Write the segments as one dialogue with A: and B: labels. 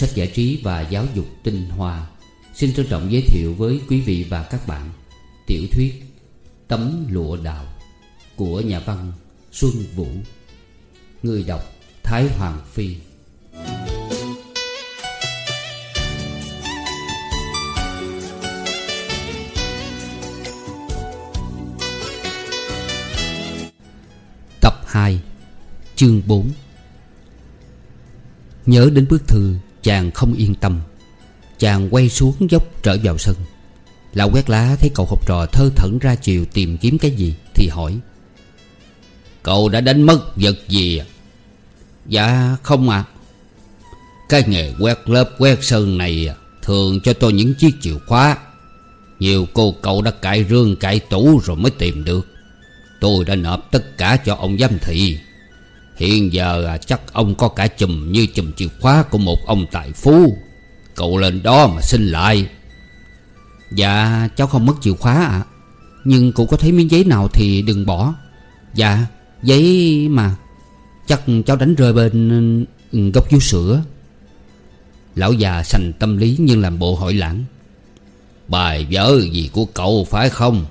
A: sách giải trí và giáo dục tinh hoa. Xin trân trọng giới thiệu với quý vị và các bạn Tiểu thuyết Tấm lụa đào Của nhà văn Xuân Vũ. Người đọc Thái Hoàng Phi. Tập 2 Chương 4 Nhớ đến bức thư Chàng không yên tâm. Chàng quay xuống dốc trở vào sân. Lão quét lá thấy cậu học trò thơ thẩn ra chiều tìm kiếm cái gì Thì hỏi. Cậu đã đánh mất vật gì à? Dạ không ạ. À. Cái nghề quét lớp quét sơn này Thường cho tôi những chiếc chìa khóa. Nhiều cô cậu đã cài rương cài tủ rồi mới tìm được. Tôi đã nộp tất cả cho ông giám thị. Hiện giờ à, chắc ông có cả chùm như chùm chìa khóa của một ông tài phú. Cậu lên đó mà xin lại.
B: Dạ cháu không mất chìa khóa ạ. À. Nhưng cụ có thấy miếng giấy nào thì đừng bỏ. Dạ giấy mà Chắc cháu đánh rơi bên ừ, gốc vú sữa.
A: Lão già sành tâm lý nhưng làm bộ hỏi lãng. Bài vở gì của cậu phải không?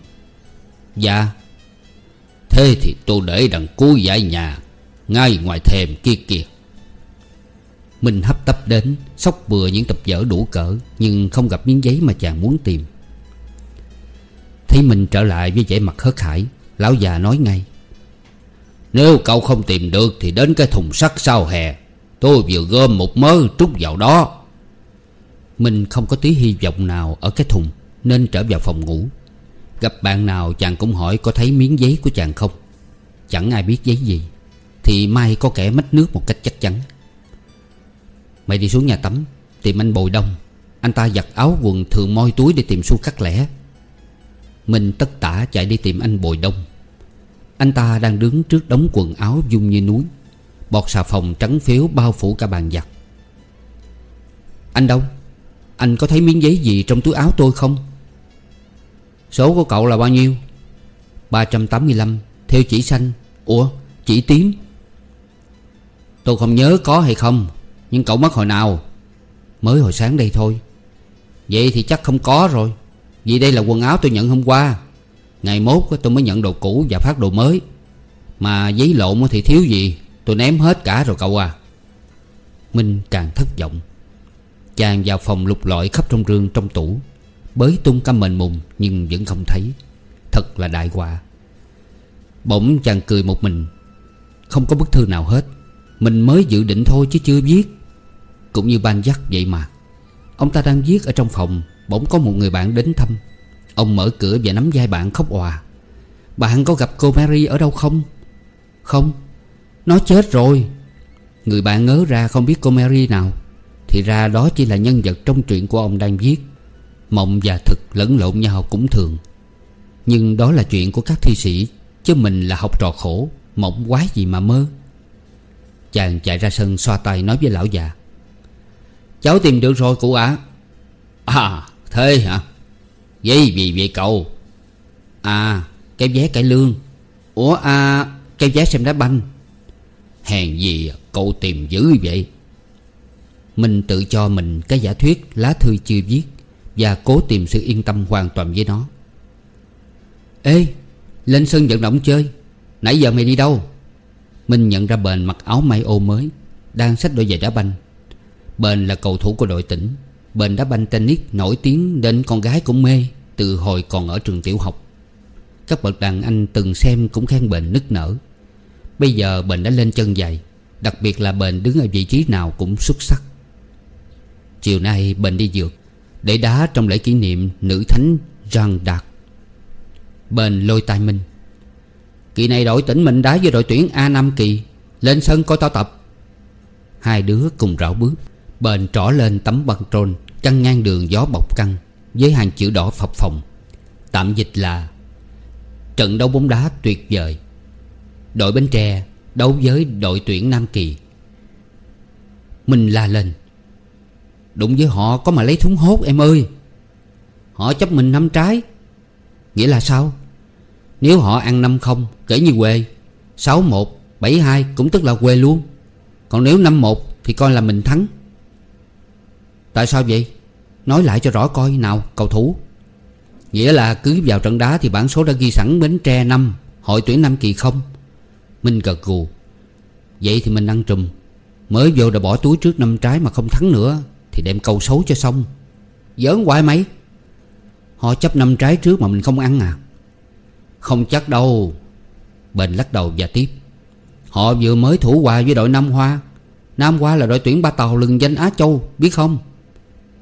B: Dạ.
A: Thế thì tôi để đằng cuối giải nhà ngay ngoài thềm kia kìa.
B: Minh hấp tấp đến, Sóc bừa những tập vở đủ cỡ, Nhưng không gặp miếng giấy mà chàng muốn tìm. Thấy mình trở lại với vẻ mặt hớt hải, Lão già nói ngay.
A: Nếu cậu không tìm được Thì đến cái thùng sắt sau hè. Tôi vừa gom một mớ trút vào đó.
B: Minh không có tí hy vọng nào Ở cái thùng, Nên trở vào phòng ngủ. Gặp bạn nào chàng cũng hỏi Có thấy miếng giấy của chàng không. Chẳng ai biết giấy gì thì mai có kẻ mất nước một cách chắc chắn. Mày đi xuống nhà tắm, Tìm anh Bồi Đông. Anh ta giặt áo quần thường moi túi để tìm xu cắt lẻ. Mình tất tả chạy đi tìm anh Bồi Đông. Anh ta đang đứng trước đống quần áo dung như núi. Bọt xà phòng trắng phiếu bao phủ cả bàn giặt. Anh đâu Anh có thấy miếng giấy gì trong túi áo tôi không? Số của cậu là bao nhiêu? 385 Theo chỉ xanh. Ủa, chỉ tím. Tôi không nhớ có hay không, Nhưng cậu mất hồi nào? Mới hồi sáng đây thôi. Vậy thì chắc không có rồi, Vì đây là quần áo tôi nhận hôm qua. Ngày mốt tôi mới nhận đồ cũ và phát đồ mới. Mà giấy lộn thì thiếu gì, Tôi ném hết cả rồi cậu à. Minh càng thất vọng. Chàng vào phòng lục lọi khắp trong rương trong tủ, Bới tung căm mền mùng Nhưng vẫn không thấy. Thật là đại họa. Bỗng chàng cười một mình. Không có bức thư nào hết mình mới dự định thôi chứ chưa viết. Cũng như ban dắt vậy mà. Ông ta đang viết ở trong phòng, Bỗng có một người bạn đến thăm. Ông mở cửa và nắm vai bạn khóc òa. Bạn có gặp cô Mary ở đâu không? Không. Nó chết rồi. Người bạn ngớ ra không biết cô Mary nào. Thì ra đó chỉ là nhân vật trong truyện của ông đang viết. Mộng và thực lẫn lộn nhau cũng thường. Nhưng đó là chuyện của các thi sĩ, Chứ mình là học trò khổ, Mộng quá gì mà mơ. Chàng chạy ra sân, xoa tay, nói với lão già. Cháu tìm được rồi, cụ ạ. À. à thế hả? Vậy gì vậy cậu? À cái vé cải lương. Ủa à cái vé xem đá banh. Hèn gì cậu tìm dữ vậy? Mình tự cho mình cái giả thuyết lá thư chưa viết Và cố tìm sự yên tâm hoàn toàn với nó. Ê, Lên sân vận động chơi. Nãy giờ mày đi đâu? Minh nhận ra Bền mặc áo may ô mới, Đang xách đôi giày đá banh. Bền là cầu thủ của đội tỉnh. Bền đá banh tennis nổi tiếng đến con gái cũng mê Từ hồi còn ở trường tiểu học. Các bậc đàn anh từng xem cũng khen Bền nức nở. Bây giờ Bền đã lên chân dài Đặc biệt là Bền đứng ở vị trí nào cũng xuất sắc. Chiều nay Bền đi dược Để đá trong lễ kỷ niệm nữ thánh Jean đạt Bền lôi tay Minh. Kỳ này đội tỉnh mình đá với đội tuyển A5 kỳ. Lên sân coi tao tập. Hai đứa cùng rảo bước. Bền trỏ lên tấm băng trôn Căng ngang đường gió bọc căng, Với hàng chữ đỏ phập phồng. Tạm dịch là, Trận đấu bóng đá tuyệt vời. Đội Bến Tre đấu với đội tuyển Nam Kỳ. Mình la lên, Đụng với họ có mà lấy thúng hốt em ơi. Họ chấp mình năm trái. Nghĩa là sao? Nếu họ ăn 5-0 kể như quê. 6-1, 7-2 cũng tức là quê luôn. Còn nếu 5-1 thì coi là mình thắng. Tại sao vậy? Nói lại cho rõ coi nào cầu thủ. Nghĩa là cứ vào trận đá thì bản số đã ghi sẵn Bến Tre năm Hội tuyển năm kỳ không. Minh gật gù Vậy thì mình ăn trùm. Mới vô đã bỏ túi trước năm trái mà không thắng nữa Thì đem câu xấu cho xong. Giỡn hoài mấy Họ chấp năm trái trước mà mình không ăn à? Không chắc đâu. Bền lắc đầu và tiếp. Họ vừa mới thủ hòa với đội Nam Hoa. Nam Hoa là đội tuyển ba tàu lừng danh Á Châu Biết không?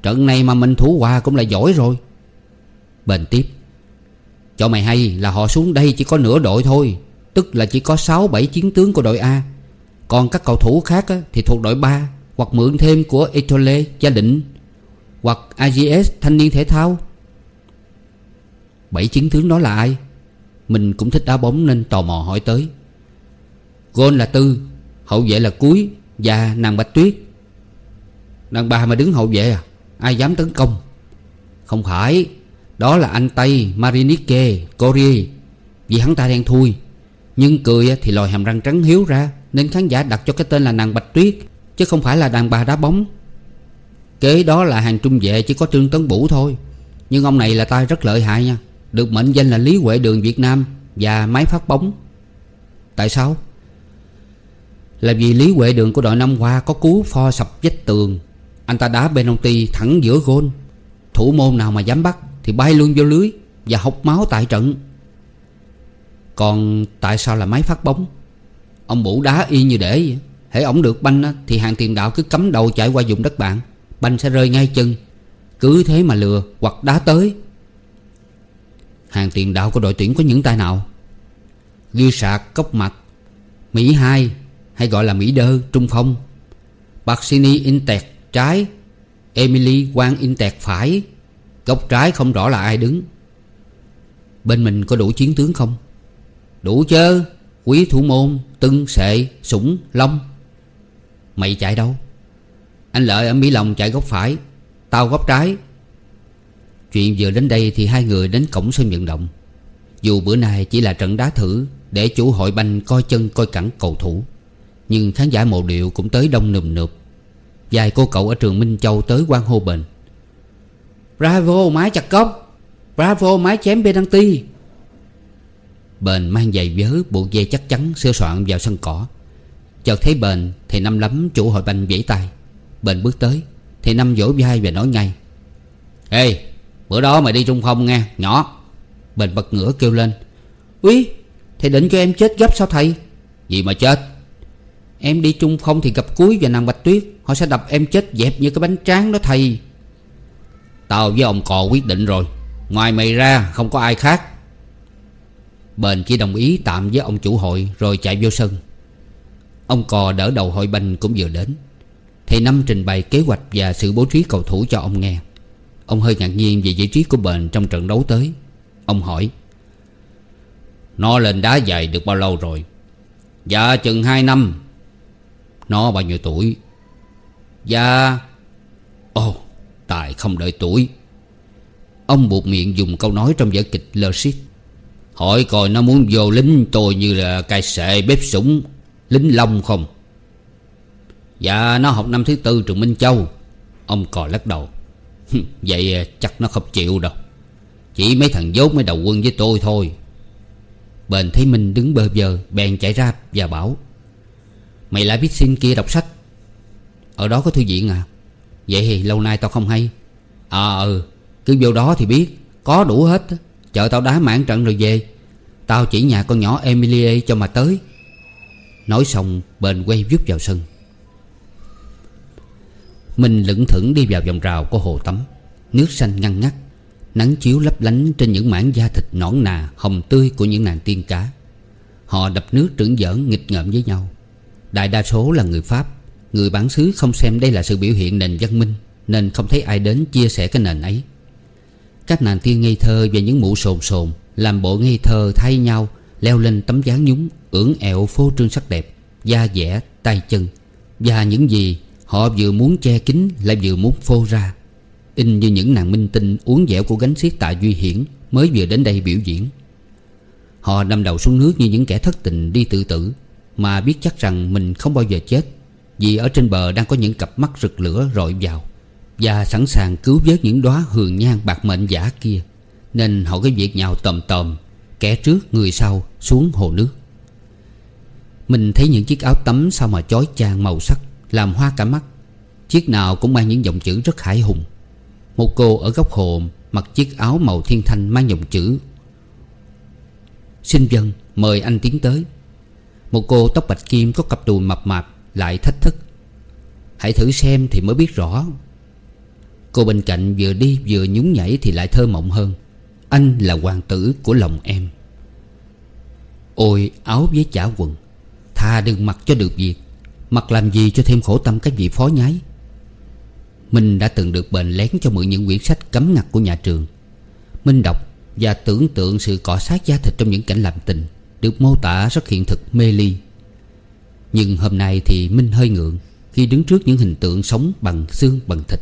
B: Trận này mà mình thủ hòa cũng là giỏi rồi. Bền tiếp. Cho mày hay là họ xuống đây chỉ có nửa đội thôi Tức là chỉ có 6-7 chiến tướng của đội A. Còn các cầu thủ khác thì thuộc đội 3 Hoặc mượn thêm của Etole, Gia Định Hoặc AGS Thanh niên Thể thao. Bảy chiến tướng đó là ai? Mình cũng thích đá bóng nên tò mò hỏi tới. Gôn là Tư Hậu vệ là Cuối Và nàng Bạch Tuyết. Đàn bà mà đứng hậu vệ à? Ai dám tấn công? Không phải Đó là anh Tây Marinike cori, Vì hắn ta đen thui Nhưng cười thì lòi hàm răng trắng hiếu ra Nên khán giả đặt cho cái tên là nàng Bạch Tuyết Chứ không phải là đàn bà đá bóng. Kế đó là hàng trung vệ chỉ có Trương Tấn Bủ thôi Nhưng ông này là tay rất lợi hại nha. Được mệnh danh là Lý Huệ Đường Việt Nam Và máy phát bóng. Tại sao? Là vì Lý Huệ Đường của đội năm qua Có cú pho sập vách tường. Anh ta đá penalty thẳng giữa gôn. Thủ môn nào mà dám bắt Thì bay luôn vô lưới Và hộc máu tại trận. Còn tại sao là máy phát bóng? Ông Bủ đá y như để vậy. Hễ ổng được banh Thì hàng tiền đạo cứ cắm đầu chạy qua vùng đất bạn. Banh sẽ rơi ngay chân. Cứ thế mà lừa hoặc đá tới. Hàng tiền đạo của đội tuyển có những tay nào Ghi sạc, cốc mặt Mỹ 2 Hay gọi là Mỹ Đơ, Trung Phong. Barsini Intec trái, Emily Quang Intec phải. Góc trái không rõ là ai đứng. Bên mình có đủ chiến tướng không? Đủ chớ, Quý thủ môn Tưng Sệ, Sủng, Long. Mày chạy đâu? Anh Lợi ở Mỹ Long chạy góc phải, Tao góc trái. Chuyện vừa đến đây thì hai người đến cổng sân vận động. Dù bữa nay chỉ là trận đá thử Để chủ hội banh coi chân coi cẳng cầu thủ Nhưng khán giả mộ điệu cũng tới đông nùm nượp. Vài cô cậu ở trường Minh Châu tới quan hô bền. Bravo mái chặt cốc Bravo mái chém penalty. Bền mang giày vớ buộc dây chắc chắn sơ soạn vào sân cỏ. Chợt thấy bền Thì Năm lắm chủ hội banh vẫy tay. Bền bước tới Thì Năm vỗ vai và nói ngay. Ê bữa đó mày đi trung phong nghe, Nhỏ. Bền bật ngửa kêu lên. Úi, Thầy định cho em chết gấp sao thầy? Gì mà chết? Em đi trung phong thì gặp cuối và nàng bạch tuyết. Họ sẽ đập em chết dẹp như cái bánh tráng đó thầy. Tao với ông cò quyết định rồi. Ngoài mày ra, không có ai khác. Bền chỉ đồng ý tạm với ông chủ hội, Rồi chạy vô sân. Ông cò đỡ đầu hội banh cũng vừa đến. Thầy Năm trình bày kế hoạch và sự bố trí cầu thủ cho ông nghe. Ông hơi ngạc nhiên về vị trí của bền trong trận đấu tới. Ông hỏi, Nó lên đá dài được bao lâu rồi? Dạ chừng 2 năm. Nó bao nhiêu tuổi? Dạ Ồ Tài không đợi tuổi. Ông buộc miệng dùng câu nói trong vở kịch lơ xít Hỏi coi nó muốn vô lính tôi như là cai sệ bếp súng Lính long không? Dạ nó học năm thứ tư trường Minh Châu. Ông cò lắc đầu. Vậy à, chắc nó không chịu đâu. Chỉ mấy thằng dốt mới đầu quân với tôi thôi. Bền thấy Minh đứng bơ vơ, Bèn chạy ra và bảo, Mày lại biết xin kia đọc sách. Ở đó có thư viện à? Vậy thì lâu nay tao không hay. À ừ Cứ vô đó thì biết. Có đủ hết. Chờ tao đá mãn trận rồi về. Tao chỉ nhà con nhỏ Emilie cho mà tới. Nói xong bền quay vút vào sân. Mình lững thững đi vào vòng rào của hồ tắm. Nước xanh ngăn ngắt Nắng chiếu lấp lánh trên những mảng da thịt nõn nà Hồng tươi của những nàng tiên cá. Họ đập nước trưởng giỡn nghịch ngợm với nhau. Đại đa số là người Pháp Người bản xứ không xem đây là sự biểu hiện nền văn minh Nên không thấy ai đến chia sẻ cái nền ấy. Các nàng tiên ngây thơ và những mũ sồn sồn Làm bộ ngây thơ thay nhau Leo lên tấm dáng nhúng ưỡn ẹo phô trương sắc đẹp Da dẻ, tay chân Và những gì họ vừa muốn che kín Lại vừa muốn phô ra. In như những nàng minh tinh uống dẻo của gánh xiết tạ Duy Hiển Mới vừa đến đây biểu diễn. Họ nằm đầu xuống nước như những kẻ thất tình đi tự tử, Mà biết chắc rằng mình không bao giờ chết, Vì ở trên bờ đang có những cặp mắt rực lửa rọi vào Và sẵn sàng cứu vớt những đóa hường nhang bạc mệnh giả kia. Nên họ cái việc nhào tòm tòm, Kẻ trước, người sau, xuống hồ nước. Mình thấy những chiếc áo tắm sao mà chói chang màu sắc làm hoa cả mắt. Chiếc nào cũng mang những dòng chữ rất hải hùng. Một cô ở góc hồ Mặc chiếc áo màu thiên thanh mang dòng chữ, Xin dân, mời anh tiến tới. Một cô tóc bạch kim có cặp đùi mập mạp Lại thách thức. Hãy thử xem thì mới biết rõ. Cô bên cạnh vừa đi vừa nhún nhảy Thì lại thơ mộng hơn. Anh là hoàng tử của lòng em. Ôi, áo với chả quần Thà đừng mặc cho được việc. Mặc làm gì cho thêm khổ tâm các vị phó nhái? Minh đã từng được bền lén cho mượn những quyển sách cấm ngặt của nhà trường. Minh đọc và tưởng tượng sự cọ sát da thịt trong những cảnh làm tình, Được mô tả rất hiện thực, mê ly. Nhưng hôm nay thì Minh hơi ngượng Khi đứng trước những hình tượng sống bằng xương, bằng thịt.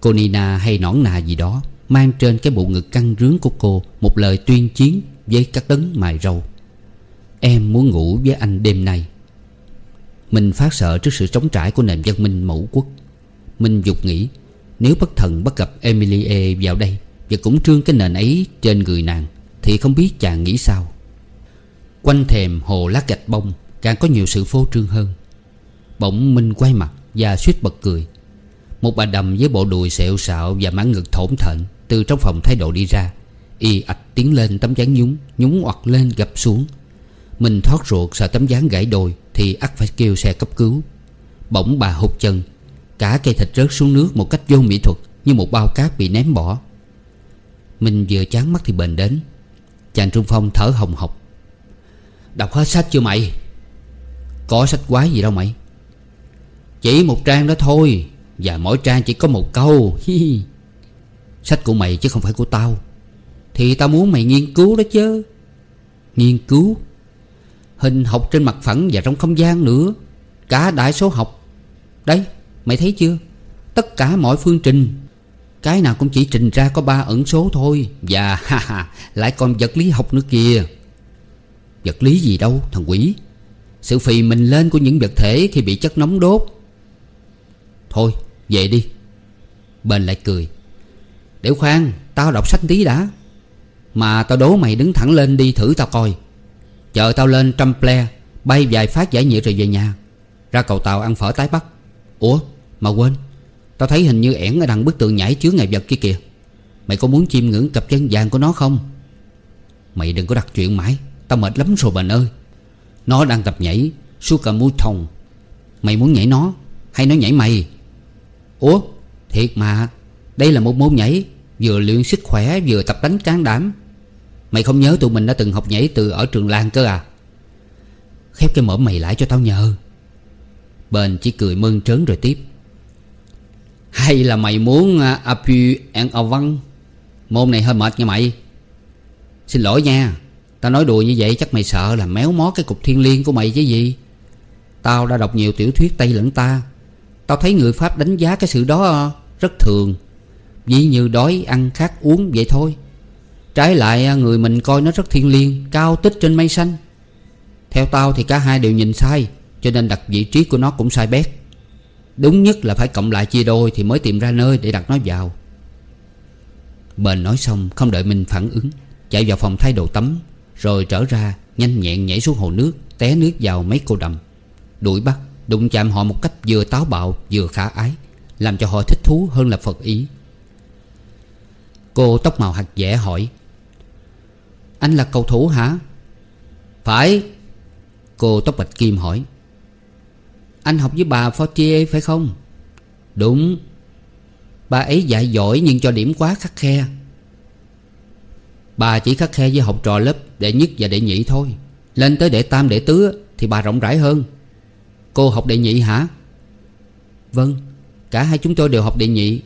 B: Cô Nina hay nõn nà gì đó, Mang trên cái bộ ngực căng rướng của cô Một lời tuyên chiến với các tấn mài râu. Em muốn ngủ với anh đêm nay. Mình phát sợ trước sự trống trải của nền văn minh mẫu quốc. Mình dục nghĩ, Nếu bất thần bắt gặp Emilie vào đây Và cũng trương cái nền ấy trên người nàng, Thì không biết chàng nghĩ sao. Quanh thềm hồ lát gạch bông, Càng có nhiều sự phô trương hơn. Bỗng Minh quay mặt và suýt bật cười. Một bà đầm với bộ đùi xẹo xạo Và mãn ngực thổn thệnh Từ trong phòng thái độ đi ra, Y ạch tiến lên tấm dáng nhúng Nhúng hoặc lên gập xuống. Mình thoát ruột sợ tấm dáng gãy đôi thì ắt phải kêu xe cấp cứu. Bỗng bà hụt chân, Cả cây thịt rớt xuống nước một cách vô mỹ thuật Như một bao cát bị ném bỏ. Mình vừa chán mắt thì bền đến. Chàng Trung Phong thở hồng hộc. Đọc hết sách chưa mày? Có sách quái gì đâu mày. Chỉ một trang đó thôi, Và mỗi trang chỉ có một câu Hi. Sách của mày chứ không phải của tao. Thì tao muốn mày nghiên cứu đó chứ. Nghiên cứu? Hình học trên mặt phẳng và trong không gian nữa. Cả đại số học. Đấy, Mày thấy chưa? Tất cả mọi phương trình. Cái nào cũng chỉ trình ra có ba ẩn số thôi. Và ha ha, Lại còn vật lý học nữa kìa. Vật lý gì đâu, thằng quỷ. Sự phì mình lên của những vật thể Khi bị chất nóng đốt. Thôi, về đi. Bên lại cười. Để khoan, Tao đọc sách tí đã. Mà tao đố mày đứng thẳng lên đi thử tao coi. Chờ tao lên trăm ple, Bay vài phát giải nhiệt rồi về nhà. Ra cầu tàu ăn phở tái bắc. Ủa, mà quên. Tao thấy hình như ẻn ở đằng bức tường nhảy chứa ngày vật kia kìa. Mày có muốn chiêm ngưỡng cặp chân vàng của nó không? Mày đừng có đặt chuyện mãi. Tao mệt lắm rồi bạn ơi Nó đang tập nhảy Suka thòng. Mày muốn nhảy nó Hay nó nhảy mày? Ủa, thiệt mà. Đây là một môn nhảy Vừa luyện sức khỏe vừa tập đánh tráng đảm. Mày không nhớ tụi mình đã từng học nhảy từ ở trường Lan cơ à? Khép cái mõm mày lại cho tao nhờ. Bên chỉ cười mơn trớn rồi tiếp. Hay là mày muốn uh, appui avant Môn này hơi mệt nha mày. Xin lỗi nha Tao nói đùa như vậy chắc mày sợ là méo mó cái cục thiên liêng của mày chứ gì. Tao đã đọc nhiều tiểu thuyết Tây lẫn ta. Tao thấy người Pháp đánh giá cái sự đó à, rất thường. Vì như đói ăn khát uống vậy thôi. Trái lại à, người mình coi nó rất thiên liêng, Cao tích trên mây xanh. Theo tao thì cả hai đều nhìn sai, Cho nên đặt vị trí của nó cũng sai bét. Đúng nhất là phải cộng lại chia đôi Thì mới tìm ra nơi để đặt nó vào. Bền nói xong, không đợi mình phản ứng, Chạy vào phòng thay đồ tắm, Rồi trở ra, nhanh nhẹn nhảy xuống hồ nước, Té nước vào mấy cô đầm. Đuổi bắt, đụng chạm họ một cách vừa táo bạo, vừa khả ái, Làm cho họ thích thú hơn là phật ý. Cô tóc màu hạt dẻ hỏi anh là cầu thủ hả? Phải, Cô tóc bạch kim hỏi. Anh học với bà Fortier phải không? Đúng. Bà ấy dạy giỏi nhưng cho điểm quá khắc khe. Bà chỉ khắc khe với học trò lớp đệ nhất và đệ nhị thôi. Lên tới đệ tam, đệ tứ thì bà rộng rãi hơn. Cô học đệ nhị hả? Vâng Cả hai chúng tôi đều học đệ nhị.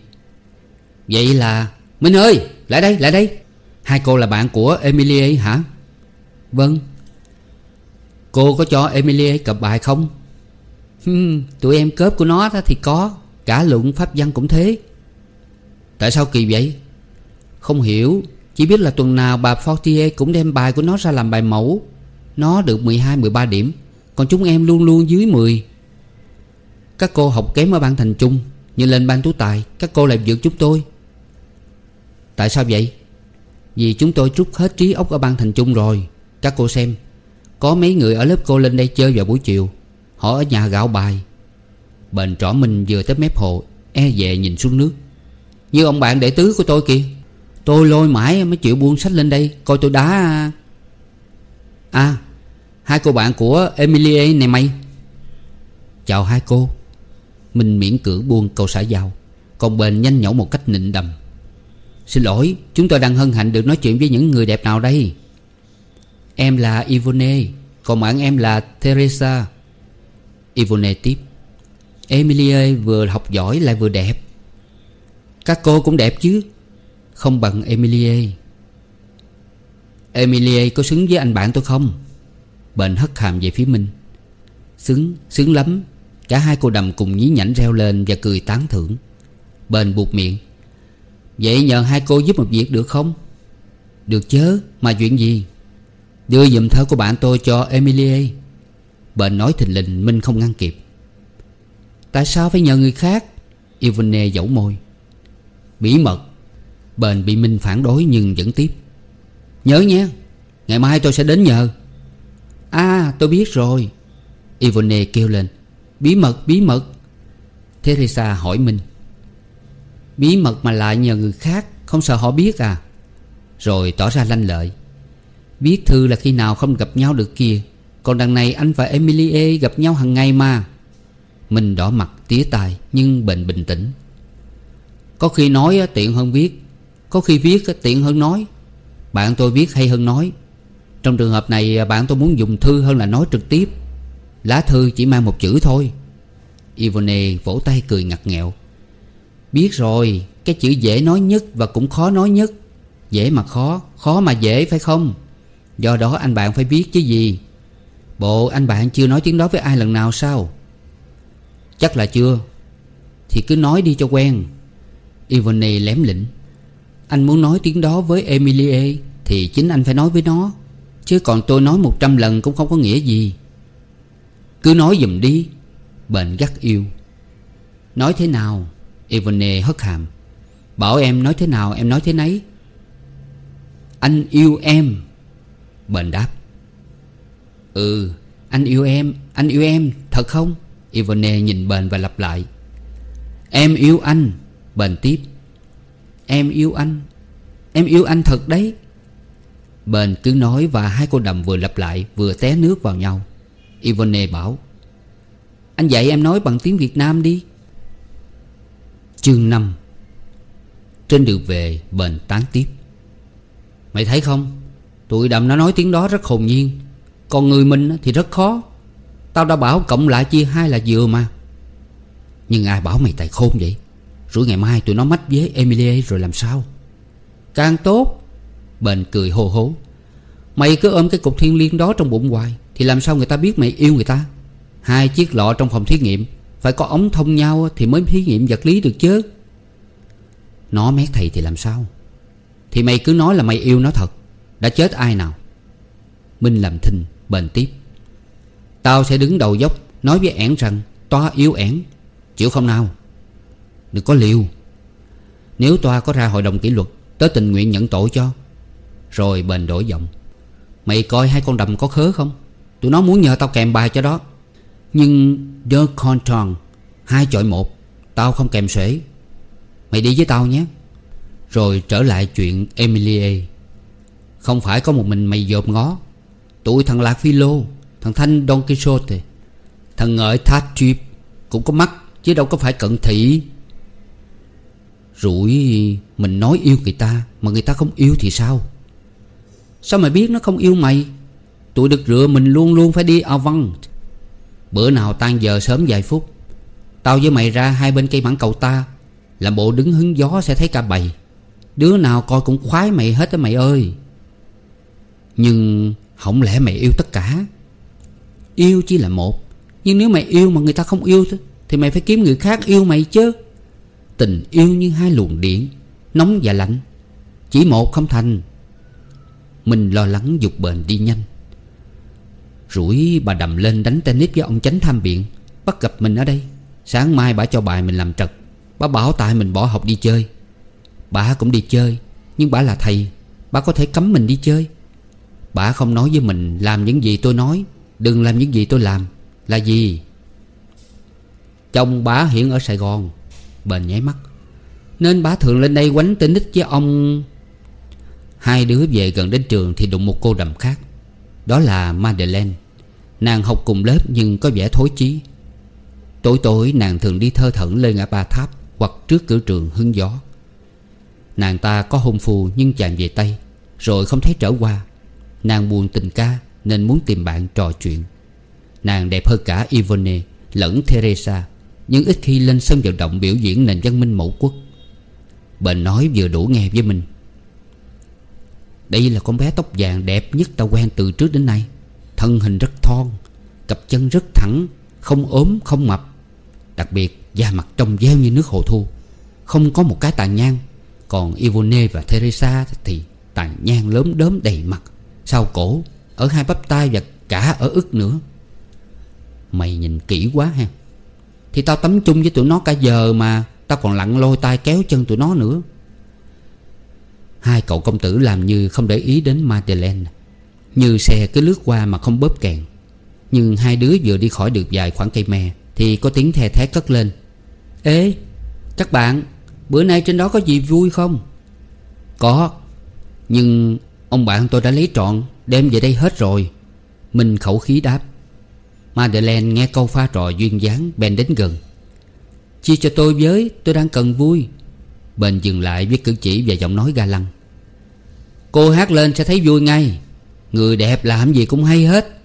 B: Vậy là, Minh ơi, lại đây lại đây. Hai cô là bạn của Emilie hả? Vâng. Cô có cho Emilie cập bài không? Hmm, tụi em cớp của nó thì có. Cả luận pháp văn cũng thế. Tại sao kỳ vậy? Không hiểu. Chỉ biết là tuần nào bà Fortier cũng đem bài của nó ra làm bài mẫu. Nó được 12-13 điểm. Còn chúng em luôn luôn dưới 10 Các cô học kém ở ban thành chung Nhưng lên ban tú tài Các cô lại vượt chúng tôi. Tại sao vậy? Vì chúng tôi trút hết trí óc ở ban thành trung rồi. Các cô xem, Có mấy người ở lớp cô lên đây chơi vào buổi chiều. Họ ở nhà gạo bài. Bền trỏ mình vừa tới mép hồ E về nhìn xuống nước. Như ông bạn đệ tứ của tôi kìa. Tôi lôi mãi mới chịu buông sách lên đây, Coi tôi đá à. à. Hai cô bạn của Emilie này mày. Chào hai cô. Mình miễn cưỡng buông câu xã giao. Còn bền nhanh nhẩu một cách nịnh đầm. Xin lỗi Chúng tôi đang hân hạnh được nói chuyện với những người đẹp nào đây? Em là Ivone Còn bạn em là Teresa. Ivone tiếp. Emilie vừa học giỏi lại vừa đẹp. Các cô cũng đẹp chứ? Không bằng Emilie Emilie có xứng với anh bạn tôi không? Bền hất hàm về phía Minh Xứng, xứng lắm. Cả hai cô đầm cùng nhí nhảnh reo lên Và cười tán thưởng. Bền buộc miệng. Vậy nhờ hai cô giúp một việc được không? Được chứ? Mà chuyện gì? Đưa dùm thơ của bạn tôi cho Emilie. Bệnh nói thình lình, Minh không ngăn kịp. Tại sao phải nhờ người khác? Ivone dẫu môi. Bí mật. Bền bị Minh phản đối nhưng vẫn tiếp. Nhớ nhé Ngày mai tôi sẽ đến nhờ. À tôi biết rồi. Ivone kêu lên. Bí mật bí mật. Teresa hỏi Minh. Bí mật mà lại nhờ người khác, Không sợ họ biết à? Rồi tỏ ra lanh lợi. Biết thư là khi nào không gặp nhau được kia Còn đằng này anh và Emilie gặp nhau hàng ngày mà. Mình đỏ mặt, tía tai, Nhưng bệnh bình tĩnh. Có khi nói tiện hơn viết. Có khi viết tiện hơn nói. Bạn tôi viết hay hơn nói. Trong trường hợp này à, bạn tôi muốn dùng thư hơn là nói trực tiếp. Lá thư chỉ mang một chữ thôi. Ivone vỗ tay cười ngặt nghẹo. Biết rồi, Cái chữ dễ nói nhất và cũng khó nói nhất. Dễ mà khó Khó mà dễ, phải không? Do đó anh bạn phải biết chứ gì. Bộ, anh bạn chưa nói tiếng đó với ai lần nào sao? Chắc là chưa. Thì cứ nói đi cho quen. Ivone lém lĩnh. Anh muốn nói tiếng đó với Emilie Thì chính anh phải nói với nó. Chứ còn tôi nói một trăm lần cũng không có nghĩa gì. Cứ nói dùm đi bệnh gắt yêu. Nói thế nào? Evone hất hàm. Bảo em nói thế nào, em nói thế nấy. Anh yêu em. Bền đáp. Ừ anh yêu em, Anh yêu em, thật không? Evone nhìn Bền và lặp lại. Em yêu anh. Bền tiếp. Em yêu anh. Em yêu anh thật đấy. Bền cứ nói và hai cô đầm vừa lặp lại, Vừa té nước vào nhau. Ivone bảo. Anh dạy em nói bằng tiếng Việt Nam đi. Chương 5 Trên đường về, Bền tán tiếp. Mày thấy không? Tụi đầm nó nói tiếng đó rất hồn nhiên. Còn người mình thì rất khó. Tao đã bảo cộng lại chia hai là vừa mà. Nhưng ai bảo mày tài khôn vậy? Rủi ngày mai tụi nó mách với Emilie rồi làm sao? Càng tốt, Bền cười hô hố. Mày cứ ôm cái cục thiên liên đó trong bụng hoài, Thì làm sao người ta biết mày yêu người ta? Hai chiếc lọ trong phòng thí nghiệm. Phải có ống thông nhau thì mới thí nghiệm vật lý được chứ. Nó mét thầy thì làm sao? Thì mày cứ nói là mày yêu nó thật. Đã chết ai nào? Minh làm thinh, bền tiếp. Tao sẽ đứng đầu dốc, Nói với ẻn rằng Toa yêu ẻn. Chịu không nào? Đừng có liều. Nếu Toa có ra hội đồng kỷ luật, Tớ tình nguyện nhận tội cho. Rồi bền đổi giọng. Mày coi hai con đầm có khớ không? Tụi nó muốn nhờ tao kèm bài cho đó. Nhưng do con tròn Hai chọi một, Tao không kèm xuể. Mày đi với tao nhé. Rồi trở lại chuyện Emilie. Không phải có một mình mày dộp ngó. Tụi thằng Lạc Phi Lô, Thằng Thanh Don Quixote, Thằng Ngợi Thát Trip Cũng có mắt, chứ đâu có phải cận thị. Rủi mình nói yêu người ta Mà người ta không yêu thì sao? Sao mày biết nó không yêu mày? Tụi được rửa mình luôn luôn phải đi avant Bữa nào tan giờ sớm vài phút, Tao với mày ra hai bên cây mảng cầu ta Làm bộ đứng hứng gió sẽ thấy cả bầy. Đứa nào coi cũng khoái mày hết á mày ơi. Nhưng không lẽ mày yêu tất cả? Yêu chỉ là một, Nhưng nếu mày yêu mà người ta không yêu Thì mày phải kiếm người khác yêu mày chứ. Tình yêu như hai luồng điện, Nóng và lạnh, Chỉ một không thành. Mình lo lắng dục bền đi nhanh. Rủi bà đầm lên đánh tennis với ông chánh tham biện. Bắt gặp mình ở đây. Sáng mai bà cho bài mình làm trật.
A: Bà bảo tại mình bỏ học đi chơi. Bà cũng đi chơi, Nhưng bà là thầy. Bà có thể cấm mình đi chơi. Bà không nói với mình làm những gì tôi nói. Đừng làm những gì tôi làm. Là gì? Chồng bà hiện ở Sài Gòn. Bền nháy mắt. Nên bà thường lên đây quánh tennis với ông. Hai đứa về gần đến trường Thì đụng một cô đầm khác. Đó là Madeleine. Nàng học cùng lớp nhưng có vẻ thối chí. Tối tối, nàng thường đi thơ thẩn lên ngã ba tháp Hoặc trước cửa trường hứng gió. Nàng ta có hôn phu nhưng chàng về Tây Rồi không thấy trở qua. Nàng buồn tình ca Nên muốn tìm bạn trò chuyện. Nàng đẹp hơn cả Yvonne lẫn Teresa, Nhưng ít khi lên sân vận động biểu diễn nền văn minh mẫu quốc. Bền nói vừa đủ nghe với mình. Đây là con bé tóc vàng đẹp nhất ta quen từ trước đến nay. Thân hình rất thon, Cặp chân rất thẳng, Không ốm, không mập. Đặc biệt, da mặt trong veo như nước hồ thu. Không có một cái tàn nhang. Còn Ivone và Teresa thì tàn nhang lớn đớm đầy mặt, Sau cổ, Ở hai bắp tay và cả ở ức nữa. Mày nhìn kỹ quá ha. Thì tao tắm chung với tụi nó cả giờ mà Tao còn lặn lôi tay kéo chân tụi nó nữa. Hai cậu công tử làm như không để ý đến Madeleine. Như xe cứ lướt qua mà không bóp kèn. Nhưng hai đứa vừa đi khỏi được vài khoảng cây me Thì có tiếng the thé cất lên. Ê, các bạn, Bữa nay trên đó có gì vui không? Có, Nhưng ông bạn tôi đã lấy trọn, Đem về đây hết rồi. Minh khẩu khí đáp. Madeleine nghe câu pha trò duyên dáng, bèn đến gần. Chia cho tôi với, Tôi đang cần vui. Bền dừng lại với cử chỉ và giọng nói ga lăng. Cô hát lên sẽ thấy vui ngay. Người đẹp làm gì cũng hay hết.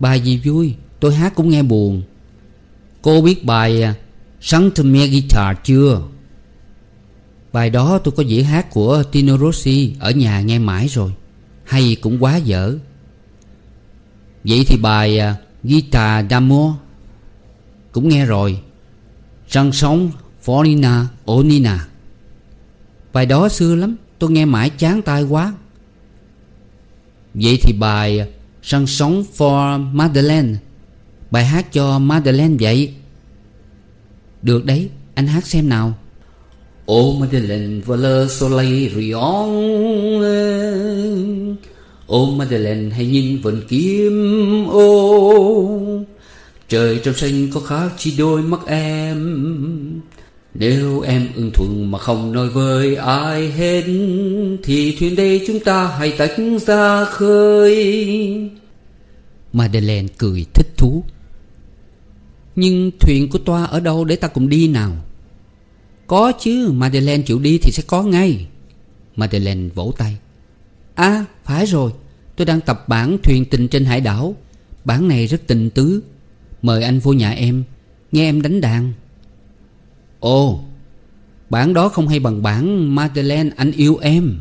A: Bài gì vui? Tôi hát cũng nghe buồn. Cô biết bài à, Sáng to Me Guitar chưa? Bài đó tôi có dĩa hát của Tino Rossi Ở nhà nghe mãi rồi. Hay cũng quá dở. Vậy thì bài à, Guitar d'Amour Cũng nghe rồi. Răng sống Fornina Onina. Bài đó xưa lắm, Tôi nghe mãi chán tai quá. Vậy thì bài Chanson for Madeleine, Bài hát cho Madeleine vậy. Được đấy, Anh hát xem nào. Oh Madeleine, voilà, soleil riant. Ô Madeleine, hãy nhìn vần kiếm ô. Trời trong xanh có khác chỉ đôi mắt em. Nếu em ưng thuận mà không nói với ai hết, Thì thuyền đây chúng ta hãy tách ra khơi. Madeleine cười thích thú. Nhưng thuyền của toa ở đâu để ta cùng đi nào? Có chứ, Madeleine chịu đi thì sẽ có ngay. Madeleine vỗ tay. À phải rồi. Tôi đang tập bản thuyền tình trên hải đảo. Bản này rất tình tứ. Mời anh vô nhà em, Nghe em đánh đàn. Ồ, Bản đó không hay bằng bản Madeleine, anh yêu em.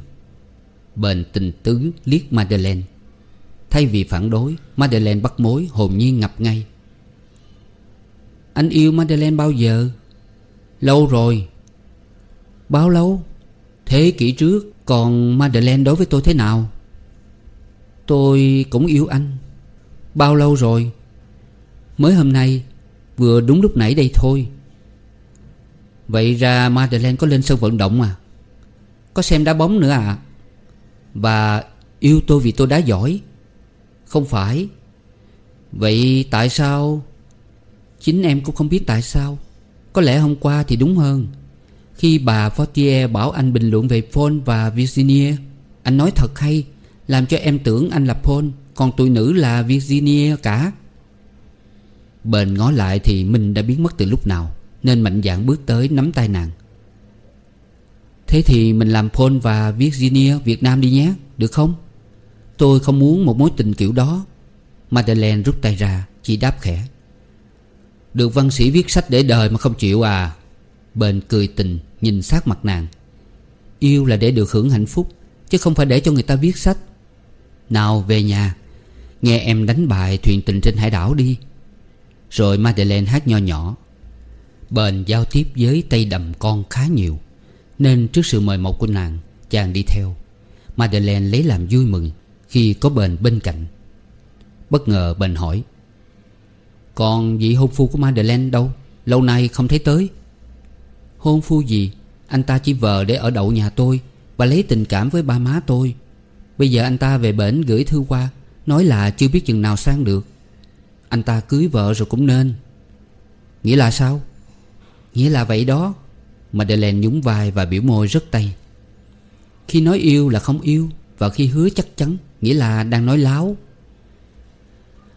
A: Bền tình tứ liếc Madeleine. Thay vì phản đối, Madeleine bắt mối, hồn nhiên ngập ngay. Anh yêu Madeleine bao giờ? Lâu rồi. Bao lâu? Thế kỷ trước, Còn Madeleine đối với tôi thế nào? Tôi cũng yêu anh. Bao lâu rồi? Mới hôm nay, Vừa đúng lúc nãy đây thôi. Vậy ra Madeleine có lên sân vận động à Có xem đá bóng nữa à Và yêu tôi vì tôi đá giỏi. Không phải. Vậy tại sao? Chính em cũng không biết tại sao. Có lẽ hôm qua thì đúng hơn. Khi bà Fortier bảo anh bình luận về Paul và Virginia Anh nói thật hay, Làm cho em tưởng anh là Paul, Còn tụi nữ là Virginia cả. Bền ngó lại thì mình đã biến mất từ lúc nào. Nên mạnh dạn bước tới nắm tay nàng. Thế thì mình làm Paul và Virginia Việt Nam đi nhé, Được không? Tôi không muốn một mối tình kiểu đó. Madeleine rút tay ra, Chỉ đáp khẽ. Được văn sĩ viết sách để đời mà không chịu à? Bền cười tình, Nhìn sát mặt nàng. Yêu là để được hưởng hạnh phúc, Chứ không phải để cho người ta viết sách. Nào, về nhà. Nghe em đánh bài thuyền tình trên hải đảo đi. Rồi Madeleine hát nho nhỏ. Bền giao tiếp với tay đầm con khá nhiều, Nên trước sự mời mọc của nàng, Chàng đi theo. Madeleine lấy làm vui mừng Khi có Bền bên cạnh. Bất ngờ Bền hỏi, Còn vị hôn phu của Madeleine đâu? Lâu nay không thấy tới.
B: Hôn phu gì? Anh ta chỉ vờ để ở đậu nhà tôi Và lấy tình cảm với ba má tôi. Bây giờ anh ta về bển gửi thư qua, Nói là chưa biết chừng nào sang được. Anh ta cưới vợ rồi cũng nên. Nghĩa là sao? Nghĩa là vậy đó. Madeleine nhún vai và biểu môi rất tay. Khi nói yêu là không yêu, Và khi hứa chắc chắn, Nghĩa là đang nói láo.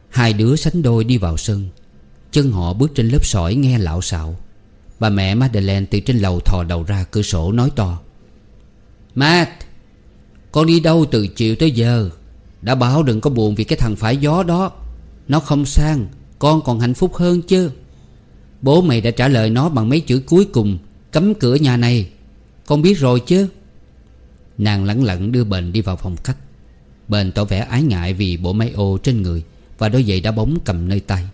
B: Hai đứa sánh đôi đi vào sân. Chân họ bước trên lớp sỏi nghe lạo xạo. Bà mẹ Madeleine từ trên lầu thò đầu ra cửa sổ nói to. Matt, Con đi đâu từ chiều tới giờ? Đã bảo đừng có buồn vì cái thằng phải gió đó. Nó không sang, Con còn hạnh phúc hơn chứ. Bố mày đã trả lời nó bằng mấy chữ cuối cùng, Cấm cửa nhà này. Con biết rồi chứ? Nàng lẳng lặng đưa bền đi vào phòng khách. Bền tỏ vẻ ái ngại vì bộ máy ô trên người Và đôi giày đá bóng cầm nơi tay.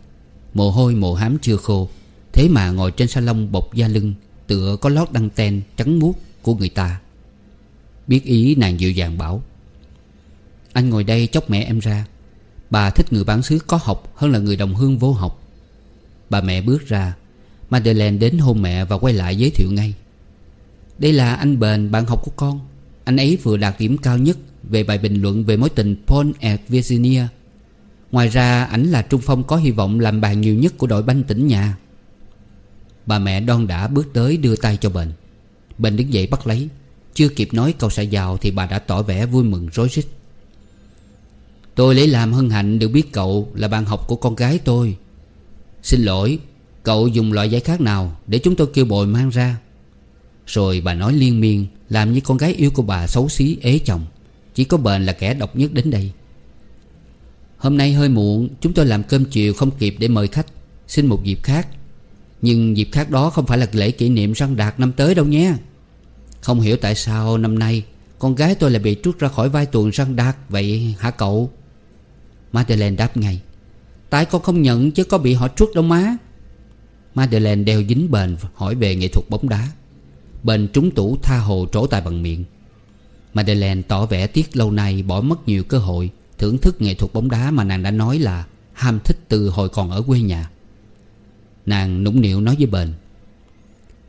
B: Mồ hôi, mồ hám chưa khô. Thế mà ngồi trên salon bọc da lưng, Tựa có lót đăng ten trắng muốt của người ta. Biết ý nàng dịu dàng bảo, Anh ngồi đây chốc mẹ em ra. Bà thích người bán xứ có học Hơn là người đồng hương vô học. Bà mẹ bước ra. Madeleine đến hôn mẹ và quay lại giới thiệu ngay. Đây là anh Bền, bạn học của con. Anh ấy vừa đạt điểm cao nhất Về bài bình luận về mối tình Paul et Virginia. Ngoài ra, ảnh là trung phong có hy vọng làm bàn nhiều nhất của đội banh tỉnh nhà. Bà mẹ đon đã bước tới đưa tay cho Bền. Bền đứng dậy bắt lấy. Chưa kịp nói câu xã giàu Thì bà đã tỏ vẻ vui mừng rối rít. Tôi lấy làm hân hạnh được biết cậu là bạn học của con gái tôi. Xin lỗi, Cậu dùng loại giấy khác nào Để chúng tôi kêu bồi mang ra? Rồi bà nói liên miên, Làm như con gái yêu của bà xấu xí, ế chồng. Chỉ có bền là kẻ độc nhất đến đây. Hôm nay hơi muộn, Chúng tôi làm cơm chiều không kịp để mời khách. Xin một dịp khác. Nhưng dịp khác đó không phải là lễ kỷ niệm răng đạt năm tới đâu nhé. Không hiểu tại sao năm nay, Con gái tôi lại bị trút ra khỏi vai tuồng răng đạt Vậy hả cậu? Madeleine đáp ngay. Tại con không nhận chứ có bị họ trút đâu má. Madeleine đeo dính bền hỏi về nghệ thuật bóng đá. Bền trúng tủ tha hồ trổ tài bằng miệng. Madeleine tỏ vẻ tiếc lâu nay bỏ mất nhiều cơ hội Thưởng thức nghệ thuật bóng đá mà nàng đã nói là Ham thích từ hồi còn ở quê nhà. Nàng nũng nịu nói với bền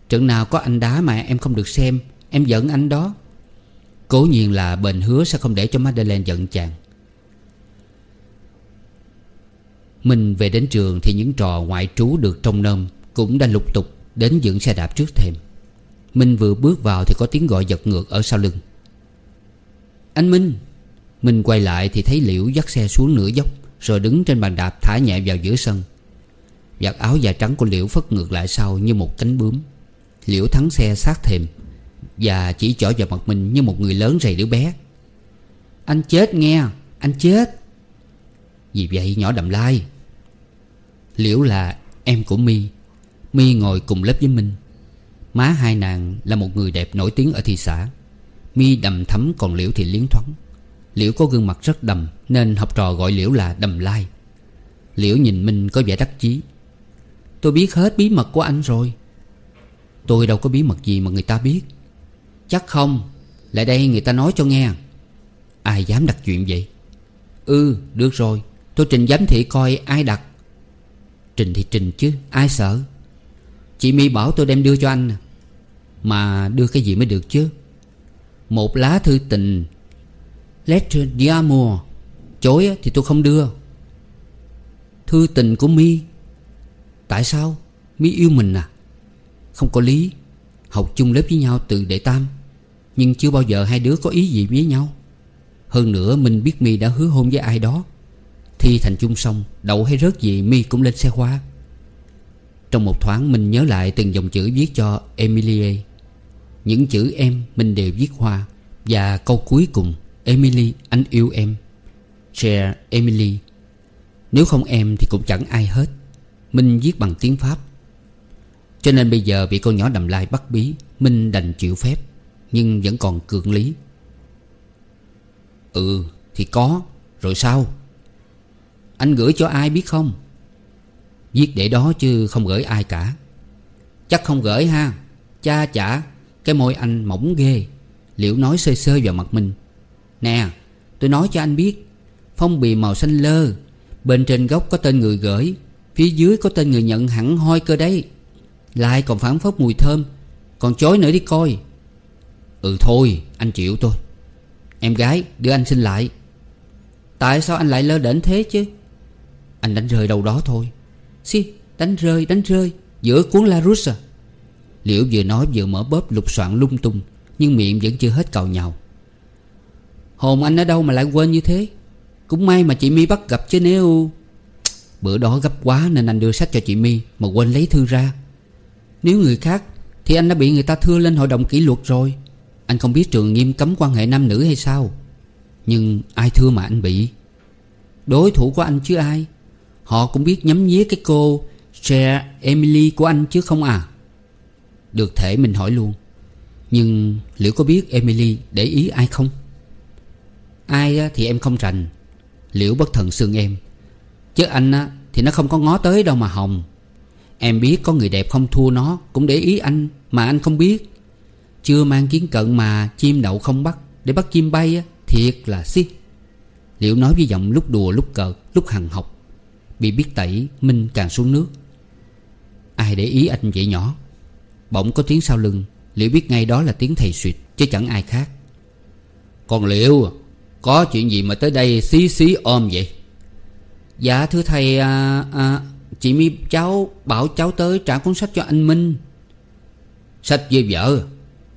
B: Trận nào có anh đá mà em không được xem, Em giận anh đó. Cố nhiên là bền hứa sẽ không để cho Madeleine giận chàng. Mình về đến trường thì những trò ngoại trú được trông nôm Cũng đã lục tục đến dựng xe đạp trước thềm. Minh vừa bước vào thì có tiếng gọi giật ngược ở sau lưng. Anh Minh. Minh quay lại thì thấy Liễu dắt xe xuống nửa dốc, Rồi đứng trên bàn đạp thả nhẹ vào giữa sân. Giặt áo da trắng của Liễu phất ngược lại sau như một cánh bướm. Liễu thắng xe sát thềm Và chỉ chỏ vào mặt mình như một người lớn rầy đứa bé. Anh chết nghe, Anh chết. Vì vậy nhỏ đầm lai Liễu là em của mi mi ngồi cùng lớp với Minh. Má hai nàng là một người đẹp nổi tiếng ở thị xã. Mi đầm thắm còn Liễu thì liến thoáng. Liễu có gương mặt rất đầm, Nên học trò gọi Liễu là đầm lai. Liễu nhìn Minh có vẻ đắc chí. Tôi biết hết bí mật của anh rồi. Tôi đâu có bí mật gì mà người ta biết. Chắc không, Lại đây người ta nói cho nghe. Ai dám đặt chuyện vậy? Ừ được rồi. Tôi trình giám thị coi ai đặt. Trình thì trình chứ, Ai sợ? Chị My bảo tôi đem đưa cho anh. Mà đưa cái gì mới được chứ? Một lá thư tình Letter d'amour Chối thì tôi không đưa. Thư tình của mi. Tại sao? Mi yêu mình à? Không có lý. Học chung lớp với nhau từ đệ tam. Nhưng chưa bao giờ hai đứa có ý gì với nhau. Hơn nữa, mình biết mi đã hứa hôn với ai đó. Thi thành chung xong, Đậu hay rớt gì mi cũng lên xe hoa Trong một thoáng mình nhớ lại từng dòng chữ viết cho Emilie. Những chữ em mình đều viết hoa, Và câu cuối cùng Emily anh yêu em. Share Emily Nếu không em thì cũng chẳng ai hết. Minh viết bằng tiếng Pháp. Cho nên bây giờ bị con nhỏ đầm lai bắt bí Minh đành chịu phép, Nhưng vẫn còn cường lý. Ừ thì có, Rồi sao? Anh gửi cho ai biết không? Viết để đó chứ không gửi ai cả. Chắc không gửi ha. Cha chả, Cái môi anh mỏng ghê. Liễu nói sơ sơ vào mặt mình? Nè, tôi nói cho anh biết, Phong bì màu xanh lơ. Bên trên góc có tên người gửi, Phía dưới có tên người nhận hẳn hoi cơ đấy. Lại còn phản phất mùi thơm. Còn chối nữa đi coi. Ừ thôi, anh chịu tôi. Em gái, đưa anh xin lại. Tại sao anh lại lơ đễnh thế chứ? Anh đánh rơi đâu đó thôi. Xì đánh rơi đánh rơi. Giữa cuốn Larus à Liễu vừa nói vừa mở bóp lục soạn lung tung, Nhưng miệng vẫn chưa hết cào nhào. Hồn anh ở đâu mà lại quên như thế? Cũng may mà chị Mi bắt gặp chứ nếu Bữa đó gấp quá nên anh đưa sách cho chị Mi Mà quên lấy thư ra. Nếu người khác, Thì anh đã bị người ta thưa lên hội đồng kỷ luật rồi. Anh không biết trường nghiêm cấm quan hệ nam nữ hay sao. Nhưng ai thưa mà anh bị? Đối thủ của anh chứ ai? Họ cũng biết nhắm nhía cái cô share Emily của anh chứ không à? Được thể mình hỏi luôn. Nhưng liệu có biết Emily để ý ai không? Ai thì em không rành. Liễu bất thần xương em? Chứ anh á thì nó không có ngó tới đâu mà hồng. Em biết có người đẹp không thua nó Cũng để ý anh mà anh không biết. Chưa mang kiến cận mà chim đậu không bắt, Để bắt chim bay á, Thiệt là si. Liễu nói với giọng lúc đùa lúc cợt, Lúc hằng học Bị biết tẩy Minh càng xuống nước. Ai để ý anh vậy nhỏ? Bỗng có tiếng sau lưng. Liễu biết ngay đó là tiếng thầy suyệt Chứ chẳng ai khác. Còn Liễu Có chuyện gì mà tới đây xí xí ôm vậy? Dạ thưa thầy à, à, Chị mi cháu bảo cháu tới trả cuốn sách cho anh Minh.
A: Sách với vợ.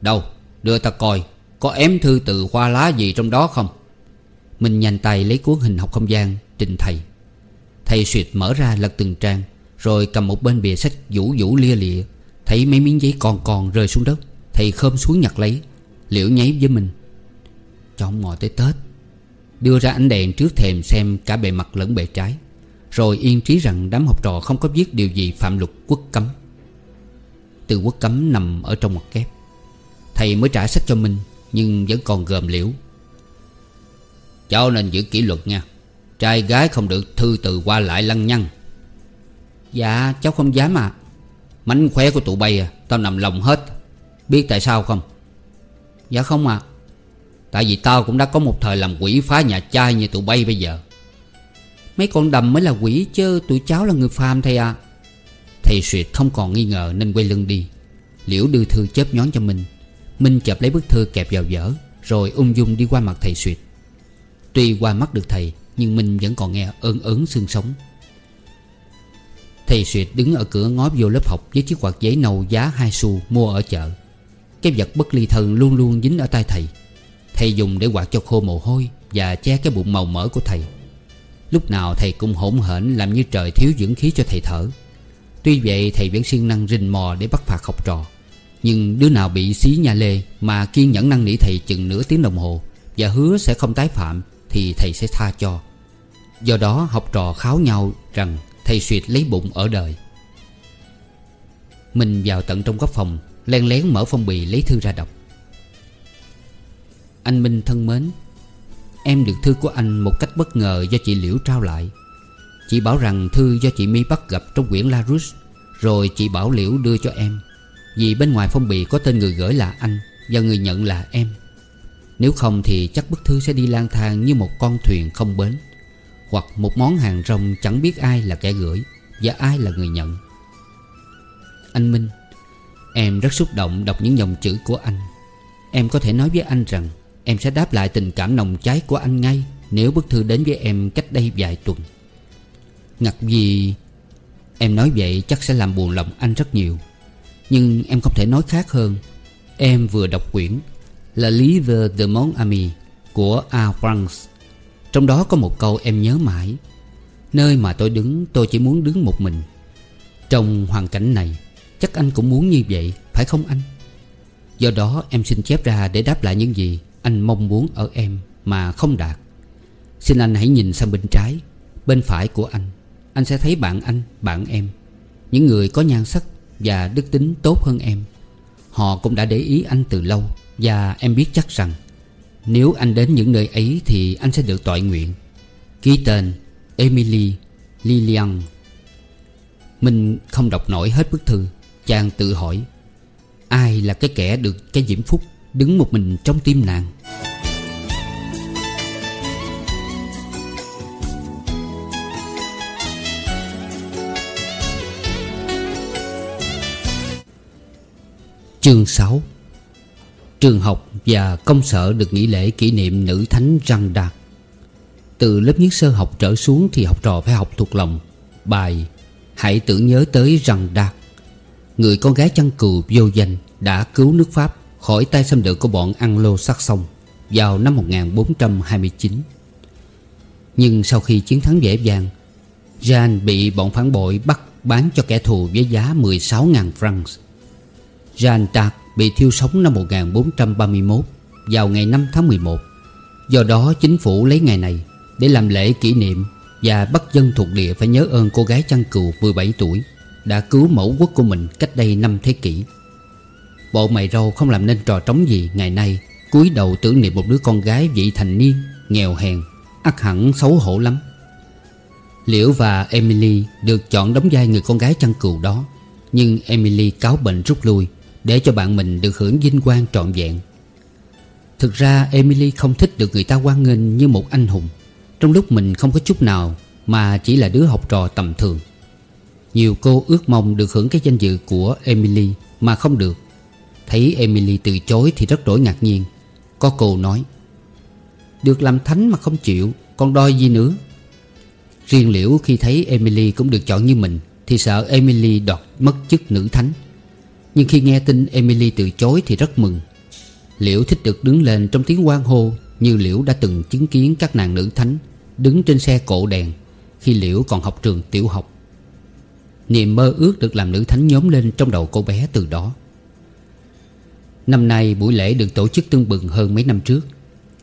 A: Đâu đưa ta coi Có ém thư từ hoa lá gì trong đó không?
B: Minh nhanh tay lấy cuốn hình học không gian Trình thầy. Thầy suyệt mở ra lật từng trang, Rồi cầm một bên bìa sách vũ vũ lia lịa, Thấy mấy miếng giấy còn còn rơi xuống đất. Thầy khom xuống nhặt lấy, Liễu nháy với mình. Trong ngồi tới Tết, Đưa ra ánh đèn trước thềm xem cả bề mặt lẫn bề trái, Rồi yên trí rằng đám học trò không có viết điều gì phạm luật quốc cấm. Từ quốc cấm nằm ở trong mặt kép. Thầy mới trả sách cho Minh Nhưng vẫn còn gồm liễu.
A: Cháu nên giữ kỷ luật nha. Trai gái không được thư từ qua lại lăng nhăng.
B: Dạ cháu không dám à
A: Mánh khóe của tụi bay à Tao nằm lòng hết. Biết tại sao không?
B: Dạ không à
A: Tại vì tao cũng đã có một thời làm quỷ phá nhà trai như tụi bay bây giờ.
B: Mấy con đầm mới là quỷ chứ tụi cháu là người phàm thầy à
A: Thầy suyệt không còn nghi ngờ nên quay lưng đi.
B: Liễu đưa thư chớp nhón cho Minh. Minh chập lấy bức thư kẹp vào vở Rồi ung dung đi qua mặt thầy suyệt Tuy qua mắt được thầy nhưng mình vẫn còn nghe ơn ớn xương sống. Thầy suyệt đứng ở cửa ngó vô lớp học Với chiếc quạt giấy nâu giá hai xu mua ở chợ. Cái vật bất ly thân luôn luôn dính ở tay thầy. Thầy dùng để quạt cho khô mồ hôi Và che cái bụng màu mỡ của thầy. Lúc nào thầy cũng hỗn hển Làm như trời thiếu dưỡng khí cho thầy thở. Tuy vậy, thầy vẫn siêng năng rình mò Để bắt phạt học trò. Nhưng đứa nào bị xí nhà lê Mà kiên nhẫn năng nỉ thầy chừng nửa tiếng đồng hồ Và hứa sẽ không tái phạm Thì thầy sẽ tha cho. Do đó học trò kháo nhau rằng Thầy suyệt lấy bụng ở đời. Mình vào tận trong góc phòng, Len lén mở phong bì lấy thư ra đọc. Anh Minh thân mến, Em được thư của anh một cách bất ngờ do chị Liễu trao lại. Chị bảo rằng thư do chị My bắt gặp trong quyển La Rồi chị bảo Liễu đưa cho em. Vì bên ngoài phong bì có tên người gửi là anh Và người nhận là em. Nếu không thì chắc bức thư sẽ đi lang thang như một con thuyền không bến. Hoặc một món hàng rong chẳng biết ai là kẻ gửi Và ai là người nhận. Anh Minh, Em rất xúc động đọc những dòng chữ của anh. Em có thể nói với anh rằng Em sẽ đáp lại tình cảm nồng cháy của anh ngay Nếu bức thư đến với em cách đây vài tuần. Ngặt gì Em nói vậy chắc sẽ làm buồn lòng anh rất nhiều. Nhưng em không thể nói khác hơn. Em vừa đọc quyển La Livre de mon ami của A. France trong đó có một câu em nhớ mãi. Nơi mà tôi đứng tôi chỉ muốn đứng một mình. Trong hoàn cảnh này Chắc anh cũng muốn như vậy Phải không anh? Do đó em xin chép ra để đáp lại những gì Anh mong muốn ở em mà không đạt. Xin anh hãy nhìn sang bên trái Bên phải của anh. Anh sẽ thấy bạn anh, bạn em. Những người có nhan sắc và đức tính tốt hơn em. Họ cũng đã để ý anh từ lâu Và em biết chắc rằng nếu anh đến những nơi ấy Thì anh sẽ được tội nguyện. Ký tên Emily Lilian Mình không đọc nổi hết bức thư. Chàng tự hỏi, Ai là cái kẻ được cái diễm phúc Đứng một mình trong tim nàng?
A: Chương 6 Trường học và công sở được nghỉ lễ kỷ niệm nữ thánh răng đạt Từ lớp nhất sơ học trở xuống thì học trò phải học thuộc lòng. Bài Hãy tưởng nhớ tới răng đạt Người con gái chăn cừu vô danh đã cứu nước Pháp khỏi tay xâm lược của bọn Anglo-Saxon vào năm 1429 Nhưng sau khi chiến thắng dễ dàng Jean bị bọn phản bội bắt bán cho kẻ thù với giá 16.000 francs. Jean Darc bị thiêu sống năm 1431 vào ngày 5 tháng 11 Do đó, chính phủ lấy ngày này để làm lễ kỷ niệm Và bắt dân thuộc địa phải nhớ ơn cô gái chăn cừu 17 tuổi Đã cứu mẫu quốc của mình cách đây năm thế kỷ. Bộ mày râu không làm nên trò trống gì ngày nay, cúi đầu tưởng niệm một đứa con gái vị thành niên, Nghèo hèn, ắt hẳn xấu hổ lắm. Liễu và Emily được chọn đóng vai người con gái chăn cừu đó, Nhưng Emily cáo bệnh rút lui. Để cho bạn mình được hưởng vinh quang trọn vẹn. Thực ra, Emily không thích được người ta quan nghênh như một anh hùng. Trong lúc mình không có chút nào Mà chỉ là đứa học trò tầm thường. Nhiều cô ước mong được hưởng cái danh dự của Emily Mà không được. Thấy Emily từ chối thì rất đổi ngạc nhiên. Có cô nói, Được làm thánh mà không chịu Còn đòi gì nữa? Riêng Liễu khi thấy Emily cũng được chọn như mình Thì sợ Emily đoạt mất chức nữ thánh. Nhưng khi nghe tin Emily từ chối thì rất mừng. Liễu thích được đứng lên trong tiếng quan hô Như Liễu đã từng chứng kiến các nàng nữ thánh Đứng trên xe cộ đèn Khi Liễu còn học trường tiểu học. Niềm mơ ước được làm nữ thánh nhóm lên trong đầu cô bé từ đó. Năm nay buổi lễ được tổ chức tương bừng hơn mấy năm trước.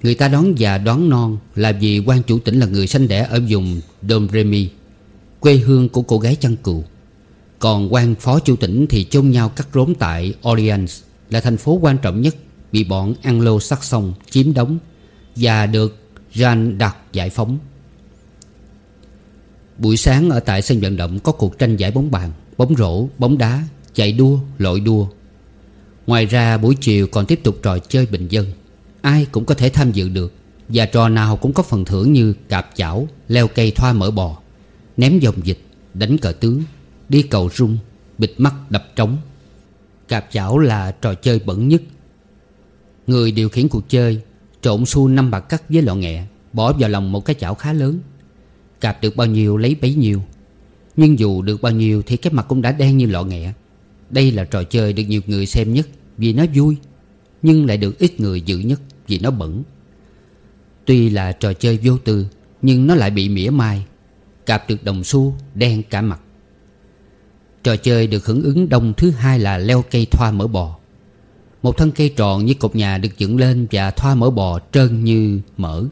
A: Người ta đón già đón non là vì quan chủ tỉnh là người sanh đẻ ở vùng Domremy, Quê hương của cô gái chăn cừu. Còn quan phó chủ tỉnh thì chôn nhau cắt rốn tại Orleans Là thành phố quan trọng nhất bị bọn Anglo-Saxon chiếm đóng Và được Jean đặt giải phóng. Buổi sáng ở tại sân vận động có cuộc tranh giải bóng bàn, bóng rổ, bóng đá, chạy đua, lội đua. Ngoài ra buổi chiều còn tiếp tục trò chơi bình dân. Ai cũng có thể tham dự được Và trò nào cũng có phần thưởng như cạp chảo, leo cây thoa mỡ bò Ném dòng dịch, đánh cờ tướng, đi cầu rung, bịt mắt đập trống. Cạp chảo là trò chơi bẩn nhất. Người điều khiển cuộc chơi Trộn xu năm bạc cắt với lọ nghẹ Bỏ vào lòng một cái chảo khá lớn. Cạp được bao nhiêu lấy bấy nhiêu. Nhưng dù được bao nhiêu Thì cái mặt cũng đã đen như lọ nghẹ. Đây là trò chơi được nhiều người xem nhất Vì nó vui Nhưng lại được ít người giữ nhất Vì nó bẩn. Tuy là trò chơi vô tư Nhưng nó lại bị mỉa mai. Cạp được đồng xu đen cả mặt. Trò chơi được hưởng ứng đông thứ hai là leo cây thoa mỡ bò. Một thân cây tròn như cột nhà được dựng lên Và thoa mỡ bò trơn như mỡ.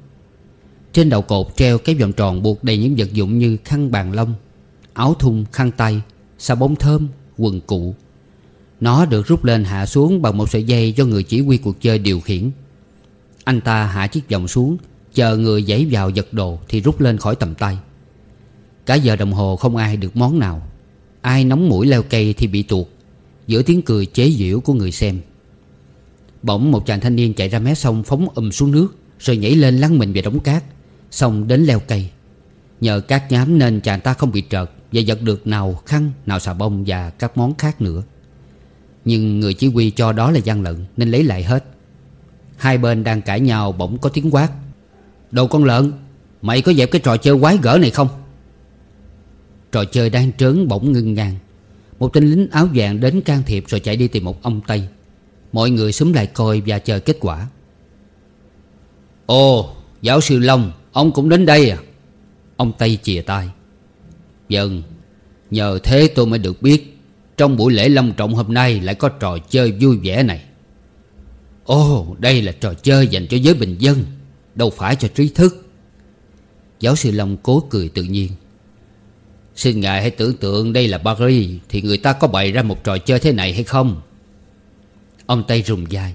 A: Trên đầu cột treo cái vòng tròn buộc đầy những vật dụng như khăn bàn lông Áo thun, khăn tay, xà bông thơm, quần cụ. Nó được rút lên hạ xuống bằng một sợi dây do người chỉ huy cuộc chơi điều khiển. Anh ta hạ chiếc vòng xuống Chờ người giãy vào giật đồ thì rút lên khỏi tầm tay. Cả giờ đồng hồ không ai được món nào. Ai nóng mũi leo cây thì bị tuột. Giữa tiếng cười chế giễu của người xem. Bỗng một chàng thanh niên chạy ra mé sông phóng um xuống nước Rồi nhảy lên lăn mình về đống cát Xong đến leo cây. Nhờ cát nhám nên chàng ta không bị trợt Và giật được nào khăn, nào xà bông và các món khác nữa. Nhưng người chỉ huy cho đó là gian lận Nên lấy lại hết. Hai bên đang cãi nhau bỗng có tiếng quát. Đồ con lợn Mày có dẹp cái trò chơi quái gở này không? Trò chơi đang trớn bỗng ngưng ngang Một tên lính áo vàng đến can thiệp Rồi chạy đi tìm một ông Tây. Mọi người xúm lại coi và chờ kết quả. Ồ, giáo sư Long, Ông cũng đến đây à? Ông Tây chìa tay. Vâng Nhờ thế tôi mới được biết Trong buổi lễ long trọng hôm nay Lại có trò chơi vui vẻ này. Ồ, đây là trò chơi dành cho giới bình dân, Đâu phải cho trí thức. Giáo sư Long cố cười tự nhiên. Xin ngài hãy tưởng tượng đây là Paris, Thì người ta có bày ra một trò chơi thế này hay không? Ông Tây rùng dài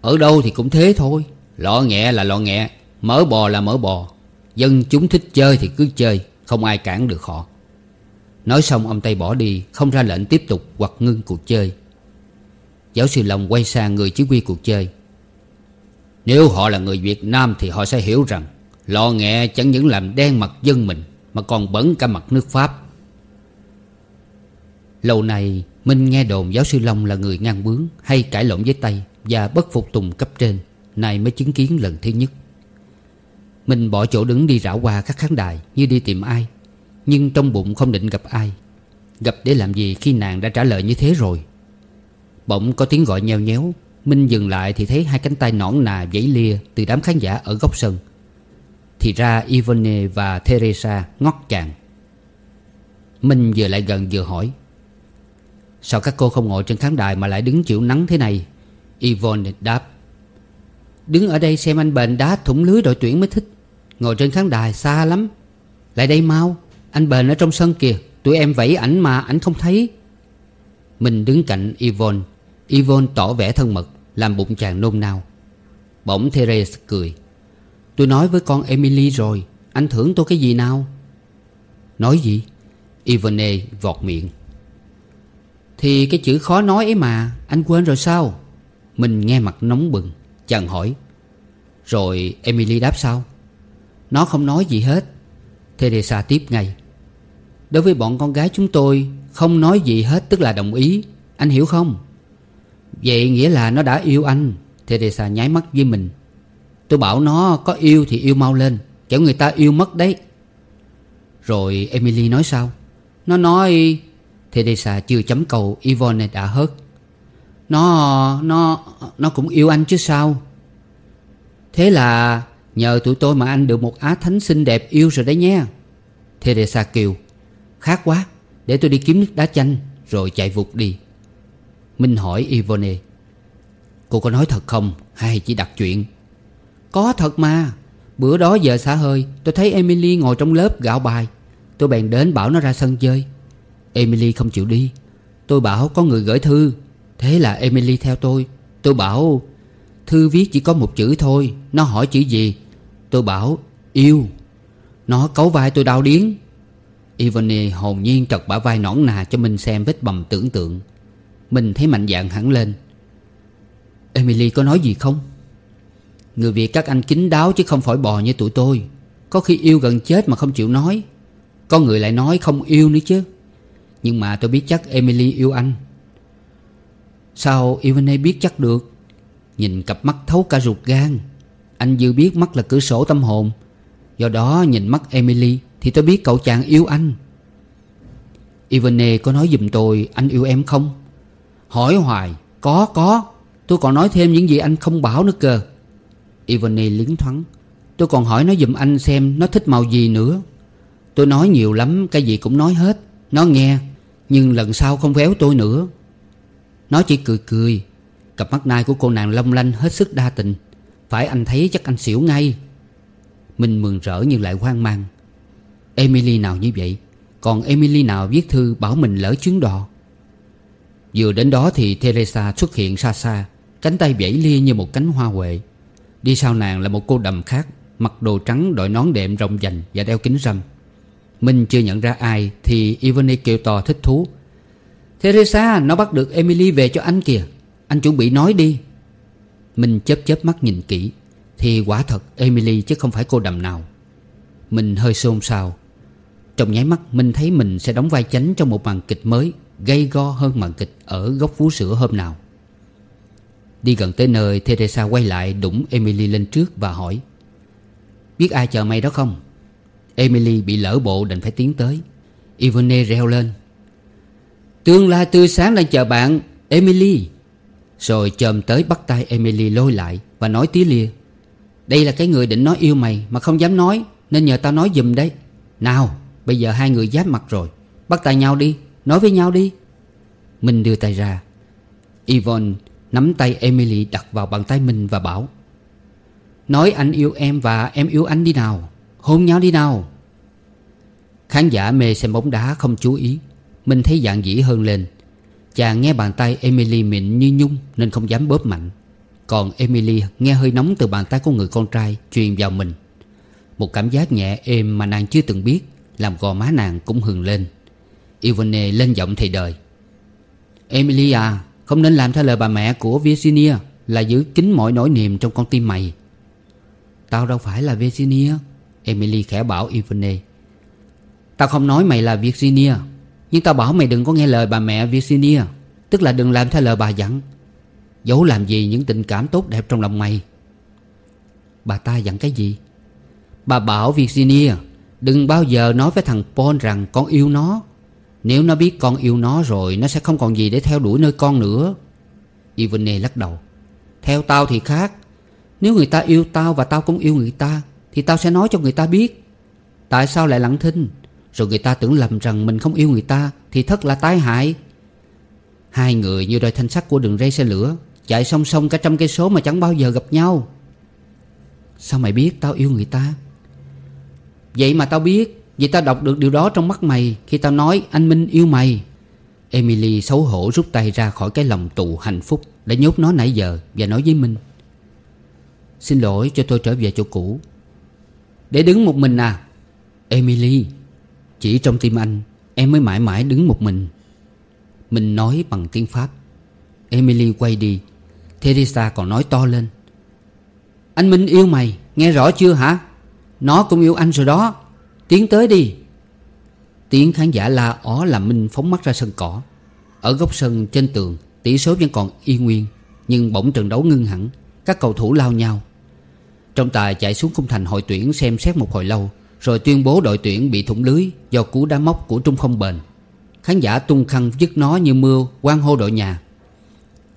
A: Ở đâu thì cũng thế thôi. Lọ nghẹ là lọ nghẹ Mỡ bò là mỡ bò. Dân chúng thích chơi thì cứ chơi, Không ai cản được họ. Nói xong ông Tây bỏ đi, Không ra lệnh tiếp tục hoặc ngưng cuộc chơi. Giáo sư Long quay sang người chỉ huy cuộc chơi. Nếu họ là người Việt Nam Thì họ sẽ hiểu rằng Lọ nghẹ chẳng những làm đen mặt dân mình mà còn bẩn cả mặt nước Pháp. Lâu nay,
B: Minh nghe đồn giáo sư Long là người ngang bướng, Hay cãi lộn với tay Và bất phục tùng cấp trên Này mới chứng kiến lần thứ nhất. Minh bỏ chỗ đứng đi rảo qua các khán đài Như đi tìm ai, Nhưng trong bụng không định gặp ai. Gặp để làm gì khi nàng đã trả lời như thế rồi? Bỗng có tiếng gọi nheo nhéo, Minh dừng lại thì thấy hai cánh tay nõn nà vẫy lia Từ đám khán giả ở góc sân. Thì ra Ivone và Teresa ngót chàng Minh vừa lại gần vừa hỏi, Sao các cô không ngồi trên khán đài mà lại đứng chịu nắng thế này? Yvonne đáp, Đứng ở đây xem anh bền đá thủng lưới đội tuyển mới thích. Ngồi trên khán đài xa lắm. Lại đây mau, Anh bền ở trong sân kìa. Tụi em vẫy ảnh mà ảnh không thấy. Mình đứng cạnh Yvonne. Yvonne tỏ vẻ thân mật, Làm bụng chàng nôn nao. Bỗng Therese cười. Tôi nói với con Emily rồi. Anh thưởng tôi cái gì nào? Nói gì? Ivone vọt miệng. Thì cái chữ khó nói ấy mà, Anh quên rồi sao? Mình nghe mặt nóng bừng, Chàng hỏi. Rồi Emily đáp sao? Nó không nói gì hết. Teresa tiếp ngay. Đối với bọn con gái chúng tôi, Không nói gì hết tức là đồng ý. Anh hiểu không? Vậy nghĩa là nó đã yêu anh. Teresa nháy mắt với mình. Tôi bảo nó có yêu thì yêu mau lên, Kẻo người ta yêu mất đấy. Rồi Emily nói sao? Nó nói, Teresa chưa chấm câu Yvonne đã hớt. Nó Nó Nó cũng yêu anh chứ sao? Thế là Nhờ tụi tôi mà anh được một á thánh xinh đẹp yêu rồi đấy nhé. Teresa kêu Khác quá, Để tôi đi kiếm nước đá chanh, Rồi chạy vụt đi. Minh hỏi Yvonne, Cô có nói thật không? Hay chỉ đặt chuyện có thật mà. Bữa đó giờ xả hơi, Tôi thấy Emily ngồi trong lớp gạo bài. Tôi bèn đến bảo nó ra sân chơi. Emily không chịu đi. Tôi bảo có người gửi thư. Thế là Emily theo tôi. Tôi bảo, Thư viết chỉ có một chữ thôi, Nó hỏi chữ gì? Tôi bảo, yêu. Nó cấu vai tôi đau điếng. Ivone hồn nhiên trật bả vai nõn nà cho mình xem vết bầm tưởng tượng. Mình thấy mạnh dạng hẳn lên. Emily có nói gì không? Người Việt các anh kín đáo chứ không phải bò như tụi tôi. Có khi yêu gần chết mà không chịu nói. Có người lại nói không yêu nữa chứ. Nhưng mà tôi biết chắc Emily yêu anh. Sao Ivone biết chắc được? Nhìn cặp mắt thấu cả ruột gan. Anh dư biết mắt là cửa sổ tâm hồn. Do đó nhìn mắt Emily Thì tôi biết cậu chàng yêu anh. Ivone có nói giùm tôi, Anh yêu em không? Hỏi hoài, Có có. Tôi còn nói thêm những gì anh không bảo nữa cơ. Ivone liến thoáng. Tôi còn hỏi nó giùm anh xem Nó thích màu gì nữa. Tôi nói nhiều lắm, Cái gì cũng nói hết. Nó nghe, Nhưng lần sau không véo tôi nữa. Nó chỉ cười cười. Cặp mắt nai của cô nàng long lanh hết sức đa tình. Phải anh thấy chắc anh xỉu ngay. Mình mừng rỡ nhưng lại hoang mang. Emily nào như vậy? Còn Emily nào viết thư bảo mình lỡ chuyến đò? Vừa đến đó thì Teresa xuất hiện xa xa. Cánh tay vẫy lia như một cánh hoa huệ. Đi sau nàng là một cô đầm khác, Mặc đồ trắng đội nón đệm rộng dành Và đeo kính râm. Minh chưa nhận ra ai Thì Ivani kêu to thích thú. Teresa, nó bắt được Emily về cho anh kìa. Anh chuẩn bị nói đi. Minh chớp chớp mắt nhìn kỹ, Thì quả thật Emily chứ không phải cô đầm nào. Mình hơi xôn xao. Trong nháy mắt, Minh thấy mình sẽ đóng vai chánh Trong một màn kịch mới Gây go hơn màn kịch Ở góc vú sữa hôm nào. Đi gần tới nơi, Teresa quay lại đụng Emily lên trước và hỏi, Biết ai chờ mày đó không? Emily bị lỡ bộ đành phải tiến tới Ivone reo lên, Tương lai tươi sáng đang chờ bạn, Emily. Rồi chồm tới bắt tay Emily lôi lại Và nói tía lia Đây là cái người định nói yêu mày Mà không dám nói, Nên nhờ tao nói giùm đấy. Nào, bây giờ hai người giáp mặt rồi, Bắt tay nhau đi, Nói với nhau đi. Minh đưa tay ra, Yvonne Nắm tay Emily đặt vào bàn tay mình và bảo, Nói anh yêu em và em yêu anh đi nào, Hôn nhau đi nào. Khán giả mê xem bóng đá không chú ý Minh thấy dạng dĩ hơn lên. Chàng nghe bàn tay Emily mịn như nhung Nên không dám bóp mạnh. Còn Emily nghe hơi nóng từ bàn tay của người con trai Truyền vào mình. Một cảm giác nhẹ êm mà nàng chưa từng biết Làm gò má nàng cũng hừng lên. Ivone lên giọng thầy đời, Emily à không nên làm theo lời bà mẹ của Virginia, Là giữ kín mọi nỗi niềm trong con tim mày. Tao đâu phải là Virginia, Emily khẽ bảo Ivone Tao không nói mày là Virginia, Nhưng tao bảo mày đừng có nghe lời bà mẹ Virginia, Tức là đừng làm theo lời bà dặn. Giấu làm gì những tình cảm tốt đẹp trong lòng mày? Bà ta dặn cái gì? Bà bảo Virginia, Đừng bao giờ nói với thằng Paul rằng con yêu nó. Nếu nó biết con yêu nó rồi, Nó sẽ không còn gì để theo đuổi nơi con nữa. Yvonne lắc đầu. Theo tao thì khác. Nếu người ta yêu tao và tao cũng yêu người ta, Thì tao sẽ nói cho người ta biết. Tại sao lại lặng thinh? Rồi người ta tưởng lầm rằng mình không yêu người ta, Thì thật là tai hại. Hai người như đôi thanh sắt của đường ray xe lửa, Chạy song song cả trăm cây số mà chẳng bao giờ gặp nhau. Sao mày biết tao yêu người ta? Vậy mà tao biết. Vì tao đọc được điều đó trong mắt mày Khi tao nói, anh Minh yêu mày. Emily xấu hổ rút tay ra khỏi cái lòng tù hạnh phúc Đã nhốt nó nãy giờ Và nói với Minh. Xin lỗi, cho tôi trở về chỗ cũ. Để đứng một mình à? Emily, Chỉ trong tim anh, Em mới mãi mãi đứng một mình. Minh nói bằng tiếng Pháp. Emily quay đi. Teresa còn nói to lên. Anh Minh yêu mày, Nghe rõ chưa hả? Nó cũng yêu anh rồi đó. Tiến tới đi. Tiếng khán giả la ó làm Minh phóng mắt ra sân cỏ. Ở góc sân trên tường, Tỷ số vẫn còn y nguyên, Nhưng bỗng trận đấu ngưng hẳn, Các cầu thủ lao nhau. Trọng tài chạy xuống khung thành hội tuyển xem xét một hồi lâu, Rồi tuyên bố đội tuyển bị thủng lưới Do cú đá móc của trung không bền. Khán giả tung khăn dứt nó như mưa quan hô đội nhà.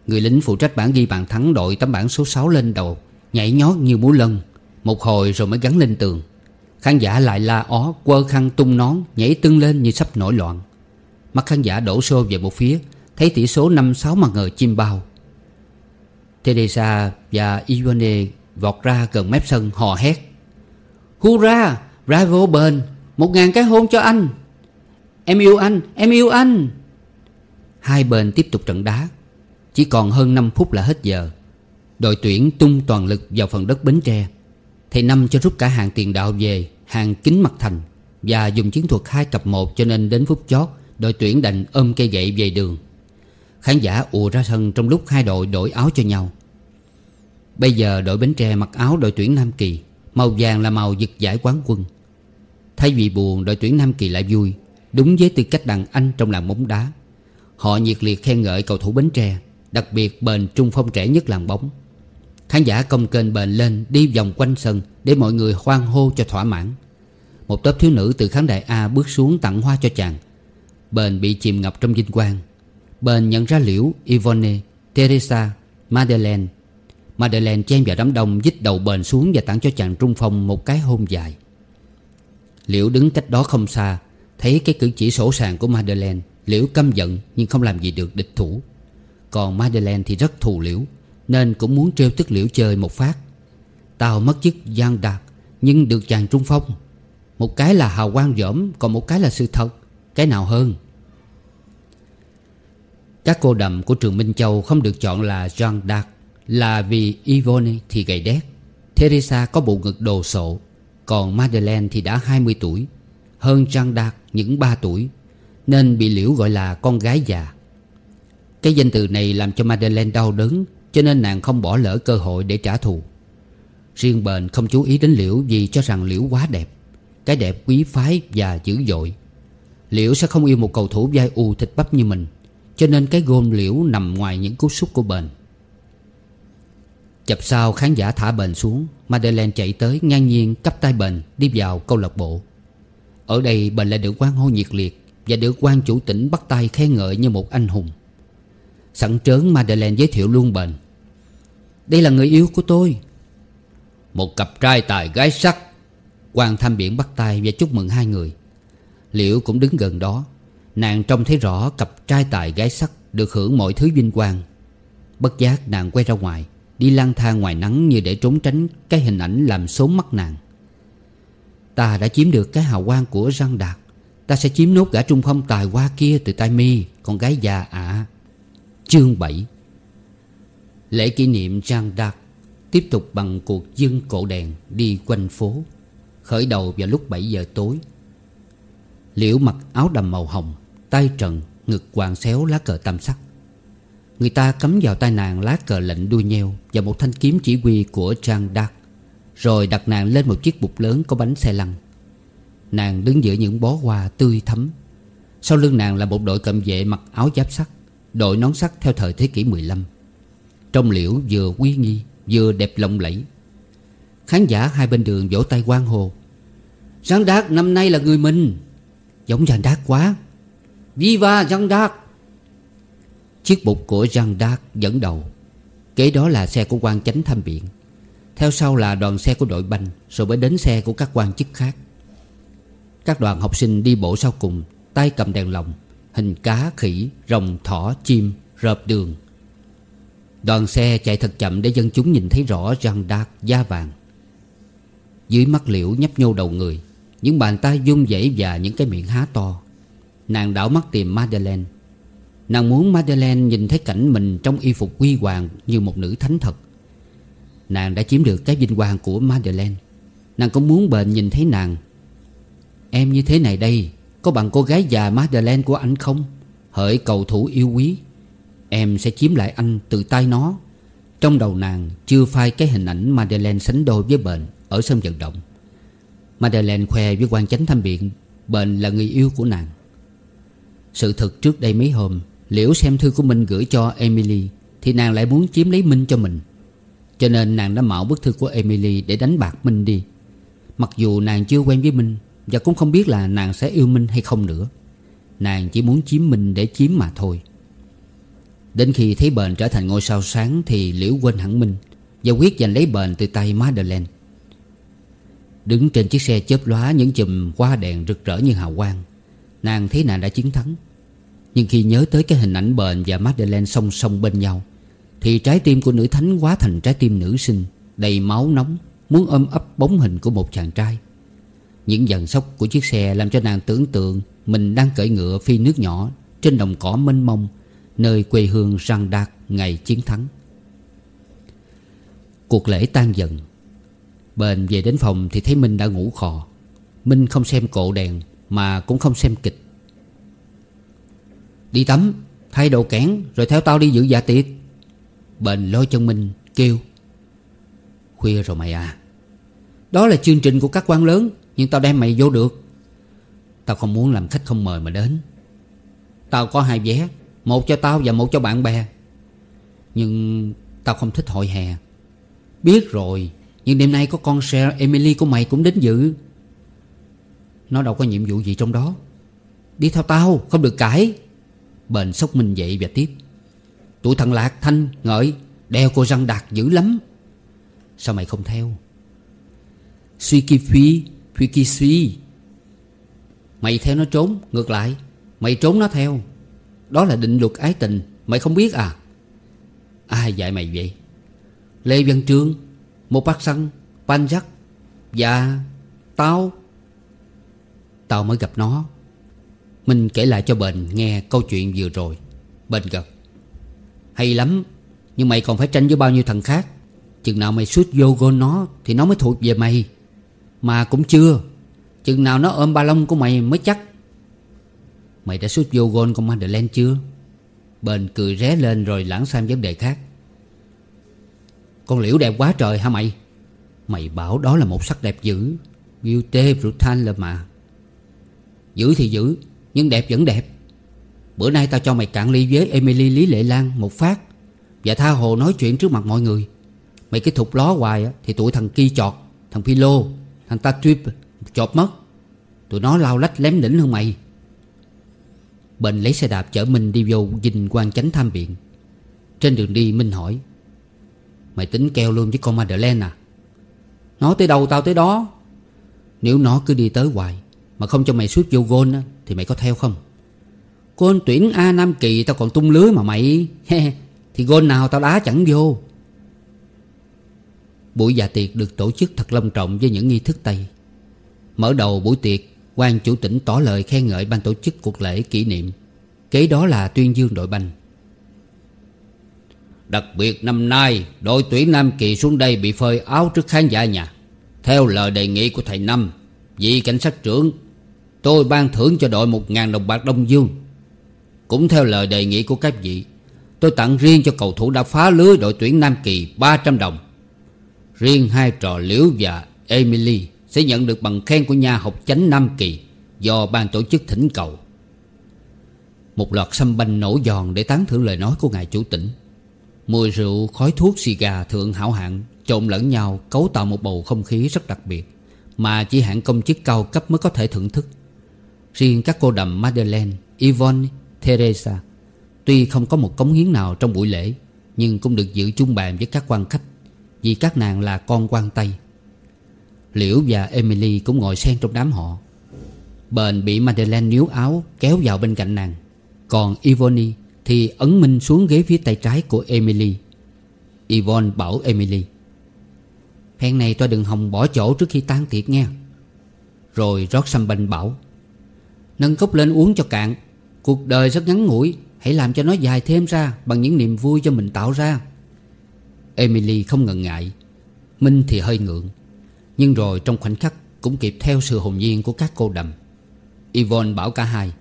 B: Người lính phụ trách bảng ghi bàn thắng đội tấm bảng số 6 lên đầu, Nhảy nhót như múa lân. Một hồi rồi mới gắn lên tường. Khán giả lại la ó, quơ khăn tung nón, Nhảy tưng lên như sắp nổi loạn Mắt khán giả đổ xô về một phía, Thấy tỷ số 5-6 mà ngờ chim bao Teresa và Ivone vọt ra gần mép sân, hò hét Hurra! Bravo bền! Một ngàn cái hôn cho anh! Em yêu anh! Em yêu anh! Hai bên tiếp tục trận đá Chỉ còn hơn 5 phút là hết giờ Đội tuyển tung toàn lực vào phần đất Bến Tre Thầy Năm cho rút cả hàng tiền đạo về, Hàng kính mặt thành, Và dùng chiến thuật hai cặp một cho nên đến phút chót, Đội tuyển đành ôm cây gậy về đường. Khán giả ùa ra sân trong lúc hai đội đổi áo cho nhau. Bây giờ đội Bến Tre mặc áo đội tuyển Nam Kỳ, Màu vàng là màu giật giải quán quân. Thay vì buồn, đội tuyển Nam Kỳ lại vui, Đúng với tư cách đàn anh trong làng bóng đá. Họ nhiệt liệt khen ngợi cầu thủ Bến Tre, Đặc biệt bền trung phong trẻ nhất làng bóng. Khán giả công kênh bền lên Đi vòng quanh sân Để mọi người hoan hô cho thỏa mãn. Một tốp thiếu nữ từ khán đài A bước xuống tặng hoa cho chàng. Bền bị chìm ngập trong vinh quang. Bền nhận ra Liễu, Yvonne, Teresa, Madeleine. Madeleine chen vào đám đông dít đầu bền xuống Và tặng cho chàng trung phong một cái hôn dài. Liễu đứng cách đó không xa Thấy cái cử chỉ sổ sàng của Madeleine. Liễu căm giận nhưng không làm gì được địch thủ. Còn Madeleine thì rất thù Liễu. Nên cũng muốn trêu tức Liễu chơi một phát. Tao mất chức gian đạt Nhưng được chàng trung phong. Một cái là hào quang dỗm Còn một cái là sự thật, Cái nào hơn? Các cô đầm của trường Minh Châu Không được chọn là Jean d'Arc Là vì Yvonne thì gầy đét. Teresa có bộ ngực đồ sộ, Còn Madeleine thì đã 20 tuổi. Hơn Jean d'Arc những 3 tuổi, Nên bị Liễu gọi là con gái già. Cái danh từ này làm cho Madeleine đau đớn cho nên nàng không bỏ lỡ cơ hội để trả thù. Riêng bền không chú ý đến Liễu Vì cho rằng Liễu quá đẹp. Cái đẹp quý phái và dữ dội. Liễu sẽ không yêu một cầu thủ vai u thịt bắp như mình. Cho nên cái gôn Liễu nằm ngoài những cú sút của bền Chập sau khán giả thả bền xuống, Madeleine chạy tới ngang nhiên cấp tay bền Đi vào câu lạc bộ. Ở đây bền lại được quan hô nhiệt liệt Và được quan chủ tỉnh bắt tay khen ngợi như một anh hùng. Sẵn trớn Madeleine giới thiệu luôn bền. Đây là người yêu của tôi. Một cặp trai tài gái sắc. Quan tham biển bắt tay và chúc mừng hai người. Liễu cũng đứng gần đó. Nàng trông thấy rõ cặp trai tài gái sắc Được hưởng mọi thứ vinh quang. Bất giác nàng quay ra ngoài, Đi lang thang ngoài nắng như để trốn tránh Cái hình ảnh làm xốn mắt nàng. Ta đã chiếm được cái hào quang của răng đạt. Ta sẽ chiếm nốt gã trung phong tài hoa kia từ tay mi, Con gái già ạ. à. Chương 7 Lễ kỷ niệm Jean d'Arc Tiếp tục bằng cuộc dâng cổ đèn đi quanh phố Khởi đầu vào lúc 7 giờ tối. Liễu mặc áo đầm màu hồng Tay trần, ngực quàng xéo lá cờ tam sắc. Người ta cắm vào tay nàng lá cờ lệnh đuôi nheo Và một thanh kiếm chỉ huy của Jean d'Arc Rồi đặt nàng lên một chiếc bục lớn có bánh xe lăn. Nàng đứng giữa những bó hoa tươi thắm.
A: Sau lưng nàng là một đội cận vệ mặc áo giáp sắt. Đội nón sắt theo thời thế kỷ 15 Trong liễu vừa uy nghi, Vừa đẹp lộng lẫy. Khán giả hai bên đường vỗ tay quan hồ Giang Đác, năm nay là người mình. Giống Giang Đác quá. Viva Giang Đác! Chiếc bục của Giang Đác dẫn đầu. Kế đó là xe của quan chánh tham biện Theo sau là đoàn xe của đội banh, Rồi mới đến xe của các quan chức khác. Các đoàn học sinh đi bộ sau cùng, Tay cầm đèn lồng. Hình cá, khỉ, rồng, thỏ, chim, rợp đường. Đoàn xe chạy thật chậm để dân chúng nhìn thấy rõ răng đạc da vàng. Dưới mắt liễu nhấp nhô đầu người Những bàn tay run rẩy và những cái miệng há to. Nàng đảo mắt tìm Madeleine. Nàng muốn Madeleine nhìn thấy cảnh mình trong y phục quy hoàng như một nữ thánh thật. Nàng đã chiếm được cái vinh quang của Madeleine. Nàng cũng muốn bền nhìn thấy nàng. Em như thế này đây có bằng cô gái già Madeleine của anh không? Hỡi cầu thủ yêu quý, Em sẽ chiếm lại anh từ tay nó. Trong đầu nàng chưa phai cái hình ảnh Madeleine sánh đôi với bệnh Ở sân vận động. Madeleine khoe với quan chánh thăm biện, bệnh là người yêu của nàng. Sự thật trước đây mấy hôm Liễu xem thư của Minh gửi cho Emily Thì nàng lại muốn chiếm lấy Minh cho mình. Cho nên nàng đã mạo bức thư của Emily Để đánh bạc Minh đi. Mặc dù nàng chưa quen với Minh và cũng không biết là nàng sẽ yêu Minh hay không nữa. Nàng chỉ muốn chiếm Minh để chiếm mà thôi. Đến khi thấy bền trở thành ngôi sao sáng Thì Liễu quên hẳn Minh Và quyết giành lấy bền từ tay Madeleine Đứng trên chiếc xe chớp lóa Những chùm hoa đèn rực rỡ như hào quang, Nàng thấy nàng đã chiến thắng. Nhưng khi nhớ tới cái hình ảnh bền Và Madeleine song song bên nhau, Thì trái tim của nữ thánh quá thành trái tim nữ sinh, Đầy máu nóng, Muốn ôm ấp bóng hình của một chàng trai. Những dần sốc của chiếc xe Làm cho nàng tưởng tượng Mình đang cởi ngựa phi nước nhỏ Trên đồng cỏ mênh mông, Nơi quê hương răng đạt ngày chiến thắng. Cuộc lễ tan dần. Bền về đến phòng thì thấy Minh đã ngủ khò. Minh không xem cộ đèn Mà cũng không xem kịch. Đi tắm, Thay đồ kẽn Rồi theo tao đi dự dạ tiệc. Bền lôi chân Minh kêu. Khuya rồi mày à. Đó là chương trình của các quan lớn. Nhưng tao đem mày vô được. Tao không muốn làm khách không mời mà đến. Tao có hai vé Một cho tao và một cho bạn bè. Nhưng tao không thích hội hè. Biết rồi Nhưng đêm nay có con xe Emily của mày cũng đến dự Nó đâu có nhiệm vụ gì trong đó. Đi theo tao không được cãi. Bền sốc mình dậy và tiếp. Tụi thằng Lạc, Thanh, Ngợi Đeo cô răng đạt dữ lắm. Sao mày không theo? Suy kỳ phi Phi kỳ suy, Mày theo nó trốn, Ngược lại, Mày trốn nó theo. Đó là định luật ái tình, Mày không biết à? Ai dạy mày vậy? Lê Văn Trương Một bác săn Pan Jack Và Tao Tao mới gặp nó. Minh kể lại cho Bền nghe câu chuyện vừa rồi. Bền gật. Hay lắm, Nhưng mày còn phải tranh với bao nhiêu thằng khác. Chừng nào mày suốt vô gôn nó Thì nó mới thuộc về mày. Mà cũng chưa. Chừng nào nó ôm ba lông của mày mới chắc. Mày đã suốt vô gôn con Madeleine chưa? Bền cười ré lên rồi lãng sang vấn đề khác. Con liễu đẹp quá trời hả mày? Mày bảo đó là một sắc đẹp dữ. Beauty, brutal là mà. Dữ thì dữ, Nhưng đẹp vẫn đẹp. Bữa nay tao cho mày cạn ly với Emily Lý Lệ Lan một phát. Và tha hồ nói chuyện trước mặt mọi người. Mày cái thục ló hoài á, Thì tụi thằng Ki chọt, Thằng Philo Thằng ta trip Chọt mất. Tụi nó lao lách lém đỉnh hơn mày. Bệnh lấy xe đạp chở Minh đi vô dinh quan chánh tham biện Trên đường đi, Minh hỏi, Mày tính keo luôn với con Madeleine à? Nó tới đâu tao tới đó? Nếu nó cứ đi tới hoài Mà không cho mày suốt vô gôn á, Thì mày có theo không? Gôn tuyển A Nam Kỳ, tao còn tung lưới mà mày. Thì gôn nào tao đá chẳng vô. Buổi dạ tiệc được tổ chức thật long trọng với những nghi thức Tây. Mở đầu buổi tiệc, quan chủ tỉnh tỏ lời khen ngợi ban tổ chức cuộc lễ kỷ niệm. Kế đó là tuyên dương đội banh. Đặc biệt năm nay, Đội tuyển Nam Kỳ xuống đây bị phơi áo trước khán giả nhà. Theo lời đề nghị của thầy Năm, Vị cảnh sát trưởng, Tôi ban thưởng cho đội một ngàn đồng bạc Đông Dương. Cũng theo lời đề nghị của các vị, Tôi tặng riêng cho cầu thủ đã phá lưới đội tuyển Nam Kỳ 300 đồng. Riêng hai trò Liễu và Emily Sẽ nhận được bằng khen của nhà học chánh Nam Kỳ Do ban tổ chức thỉnh cầu. Một loạt xâm banh nổ giòn để tán thưởng lời nói của ngài chủ tỉnh Mùi rượu, khói thuốc, xì gà thượng hảo hạng Trộn lẫn nhau cấu tạo một bầu không khí rất đặc biệt Mà chỉ hạng công chức cao cấp mới có thể thưởng thức. Riêng các cô đầm Madeleine, Yvonne, Teresa Tuy không có một cống hiến nào trong buổi lễ Nhưng cũng được giữ chung bàn với các quan khách. Vì các nàng là con quan Tây. Liễu và Emily cũng ngồi xen trong đám họ. Bền bị Madeleine níu áo, kéo vào bên cạnh nàng. Còn Yvonne thì ấn minh xuống ghế phía tay trái của Emily. Yvonne bảo Emily, Phen này tôi đừng hòng bỏ chỗ trước khi tan tiệc nghe." Rồi rót xăm banh bảo, Nâng cốc lên uống cho cạn. Cuộc đời rất ngắn ngủi, Hãy làm cho nó dài thêm ra Bằng những niềm vui cho mình tạo ra. Emily không ngần ngại. Minh thì hơi ngượng, Nhưng rồi trong khoảnh khắc Cũng kịp theo sự hồn nhiên của các cô đầm. Yvonne bảo cả hai,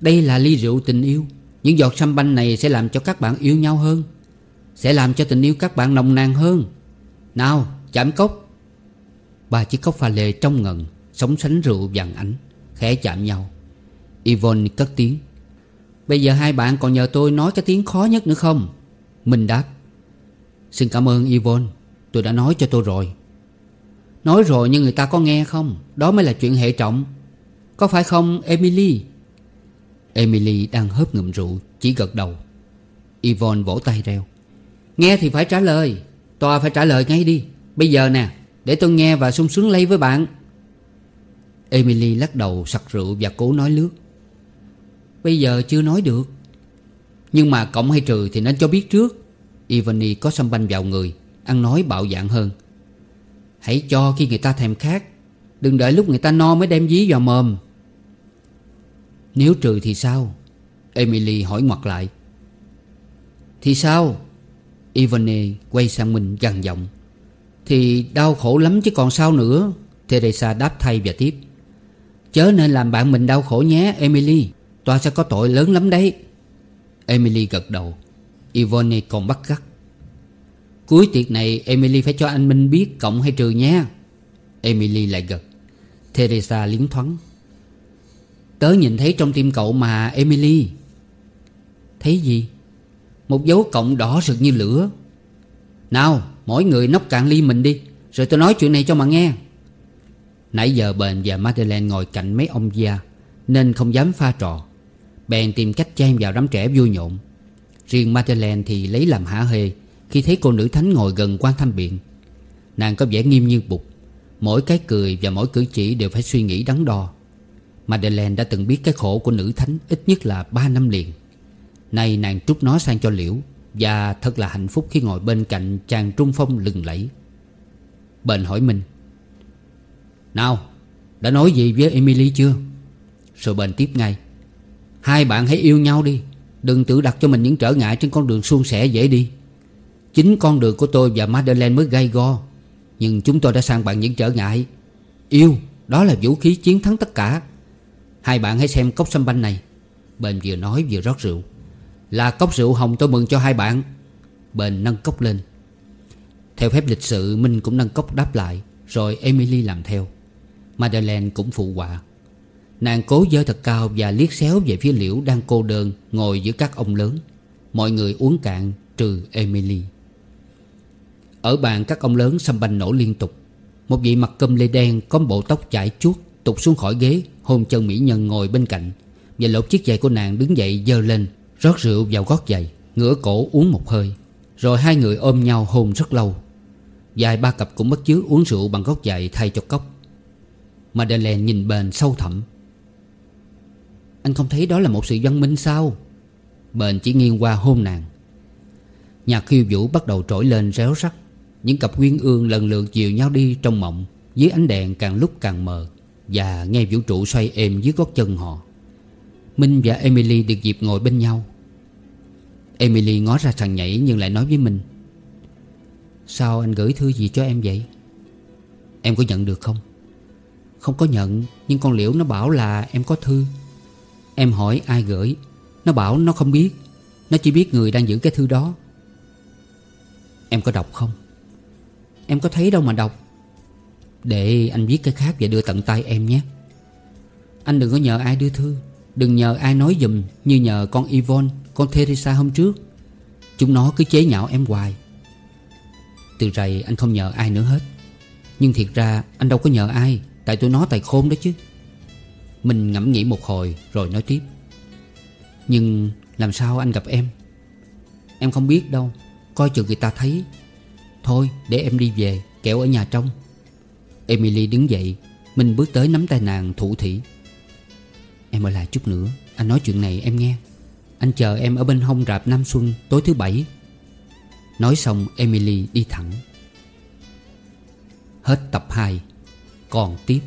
A: Đây là ly rượu tình yêu, Những giọt xăm banh này sẽ làm cho các bạn yêu nhau hơn, Sẽ làm cho tình yêu các bạn nồng nàn hơn. Nào, chạm cốc. Ba chiếc cốc pha lê trong ngần Sống sánh rượu vàng ánh, Khẽ chạm nhau. Yvonne cất tiếng, Bây giờ hai bạn còn nhờ tôi nói cái tiếng khó nhất nữa không? Minh đáp Xin cảm ơn Yvonne, Tôi đã nói cho tôi rồi. Nói rồi nhưng người ta có nghe không? Đó mới là chuyện hệ trọng. Có phải không, Emily? Emily đang hớp ngụm rượu, Chỉ gật đầu. Yvonne vỗ tay reo. Nghe thì phải trả lời. Tòa phải trả lời ngay đi. Bây giờ nè, Để tôi nghe và sung sướng lây với bạn. Emily lắc đầu, sặc rượu và cố nói lướt. Bây giờ chưa nói được. Nhưng mà cộng hay trừ thì nên cho biết trước. Ivany có xăm banh vào người, Ăn nói bạo dạn hơn. Hãy cho khi người ta thèm khát, Đừng đợi lúc người ta no mới đem dí vào mồm. Nếu trừ thì sao? Emily hỏi ngoặt lại. Thì sao? Ivany quay sang mình gằn giọng. Thì đau khổ lắm chứ còn sao nữa? Teresa đáp thay và tiếp. Chớ nên làm bạn mình đau khổ nhé, Emily. Tòa sẽ có tội lớn lắm đấy. Emily gật đầu. Yvonne còn bắt gắt. Cuối tiệc này, Emily phải cho anh Minh biết cộng hay trừ nhé. Emily lại gật. Teresa liến thoáng. Tớ nhìn thấy trong tim cậu mà, Emily. Thấy gì? Một dấu cộng đỏ rực như lửa. Nào, mỗi người nốc cạn ly mình đi, Rồi tôi nói chuyện này cho mà nghe. Nãy giờ Bền và Madeleine ngồi cạnh mấy ông gia, Nên không dám pha trò. Bèn tìm cách chen vào đám trẻ vui nhộn. Riêng Madeleine thì lấy làm hả hê Khi thấy cô nữ thánh ngồi gần quan thăm biện. Nàng có vẻ nghiêm như bục Mỗi cái cười và mỗi cử chỉ đều phải suy nghĩ đắn đo. Madeleine đã từng biết cái khổ của nữ thánh ít nhất là 3 năm liền. Nay nàng trút nó sang cho liễu Và thật là hạnh phúc khi ngồi bên cạnh chàng trung phong lừng lẫy. Bền hỏi mình: Nào, Đã nói gì với Emily chưa? Rồi bền tiếp ngay, Hai bạn hãy yêu nhau đi Đừng tự đặt cho mình những trở ngại trên con đường suôn sẻ dễ đi. Chính con đường của tôi và Madeleine mới gây go. Nhưng chúng tôi đã sang bằng những trở ngại. Yêu, Đó là vũ khí chiến thắng tất cả. Hai bạn hãy xem cốc sâm banh này. Bền vừa nói vừa rót rượu. Là cốc rượu hồng tôi mừng cho hai bạn. Bền nâng cốc lên. Theo phép lịch sự, Minh cũng nâng cốc đáp lại, Rồi Emily làm theo. Madeleine cũng phụ họa. Nàng cố dơ thật cao và liếc xéo về phía liễu đang cô đơn Ngồi giữa các ông lớn. Mọi người uống cạn trừ Emily. Ở bàn các ông lớn xăm banh nổ liên tục. Một vị mặt cơm lê đen có bộ tóc chải chuốt Tụt xuống khỏi ghế, Hôn chân mỹ nhân ngồi bên cạnh Và lột chiếc giày của nàng đứng dậy dơ lên, Rót rượu vào gót giày, Ngửa cổ uống một hơi. Rồi hai người ôm nhau hôn rất lâu. Dài ba cặp cũng bất chứa uống rượu bằng gót giày thay cho cốc. Madeleine nhìn bền sâu thẳm anh không thấy đó là một sự văn minh sao? Bền chỉ nghiêng qua hôn nàng. Nhạc khiêu vũ bắt đầu trỗi lên réo rắt. Những cặp quyến ương lần lượt dìu nhau đi trong mộng. Dưới ánh đèn càng lúc càng mờ. Và nghe vũ trụ xoay êm dưới gót chân họ. Minh và Emily được dịp ngồi bên nhau. Emily ngó ra sàn nhảy nhưng lại nói với Minh. Sao anh gửi thư gì cho em vậy? Em có nhận được không? Không có nhận, Nhưng con Liễu nó bảo là em có thư. Em hỏi ai gửi. Nó bảo nó không biết. Nó chỉ biết người đang giữ cái thư đó. Em có đọc không? Em có thấy đâu mà đọc. Để anh viết cái khác và đưa tận tay em nhé. Anh đừng có nhờ ai đưa thư.
B: Đừng nhờ ai nói dùm Như nhờ con Yvonne, Con Teresa hôm trước. Chúng nó cứ chế nhạo em hoài. Từ rầy anh không nhờ ai nữa hết. Nhưng thiệt ra anh đâu có nhờ ai. Tại tụi nó tài khôn đó chứ. Mình ngẫm nghĩ một hồi Rồi nói tiếp. Nhưng làm sao anh gặp em? Em không biết đâu. Coi chừng người ta thấy. Thôi, để em đi về Kẹo ở nhà trong Emily đứng dậy. Mình bước tới nắm tay nàng thủ thỉ. Em ở lại chút nữa. Anh nói chuyện này em nghe. Anh chờ em ở bên hông rạp Nam Xuân tối thứ bảy. Nói xong, Emily đi thẳng. Hết tập 2 Còn tiếp.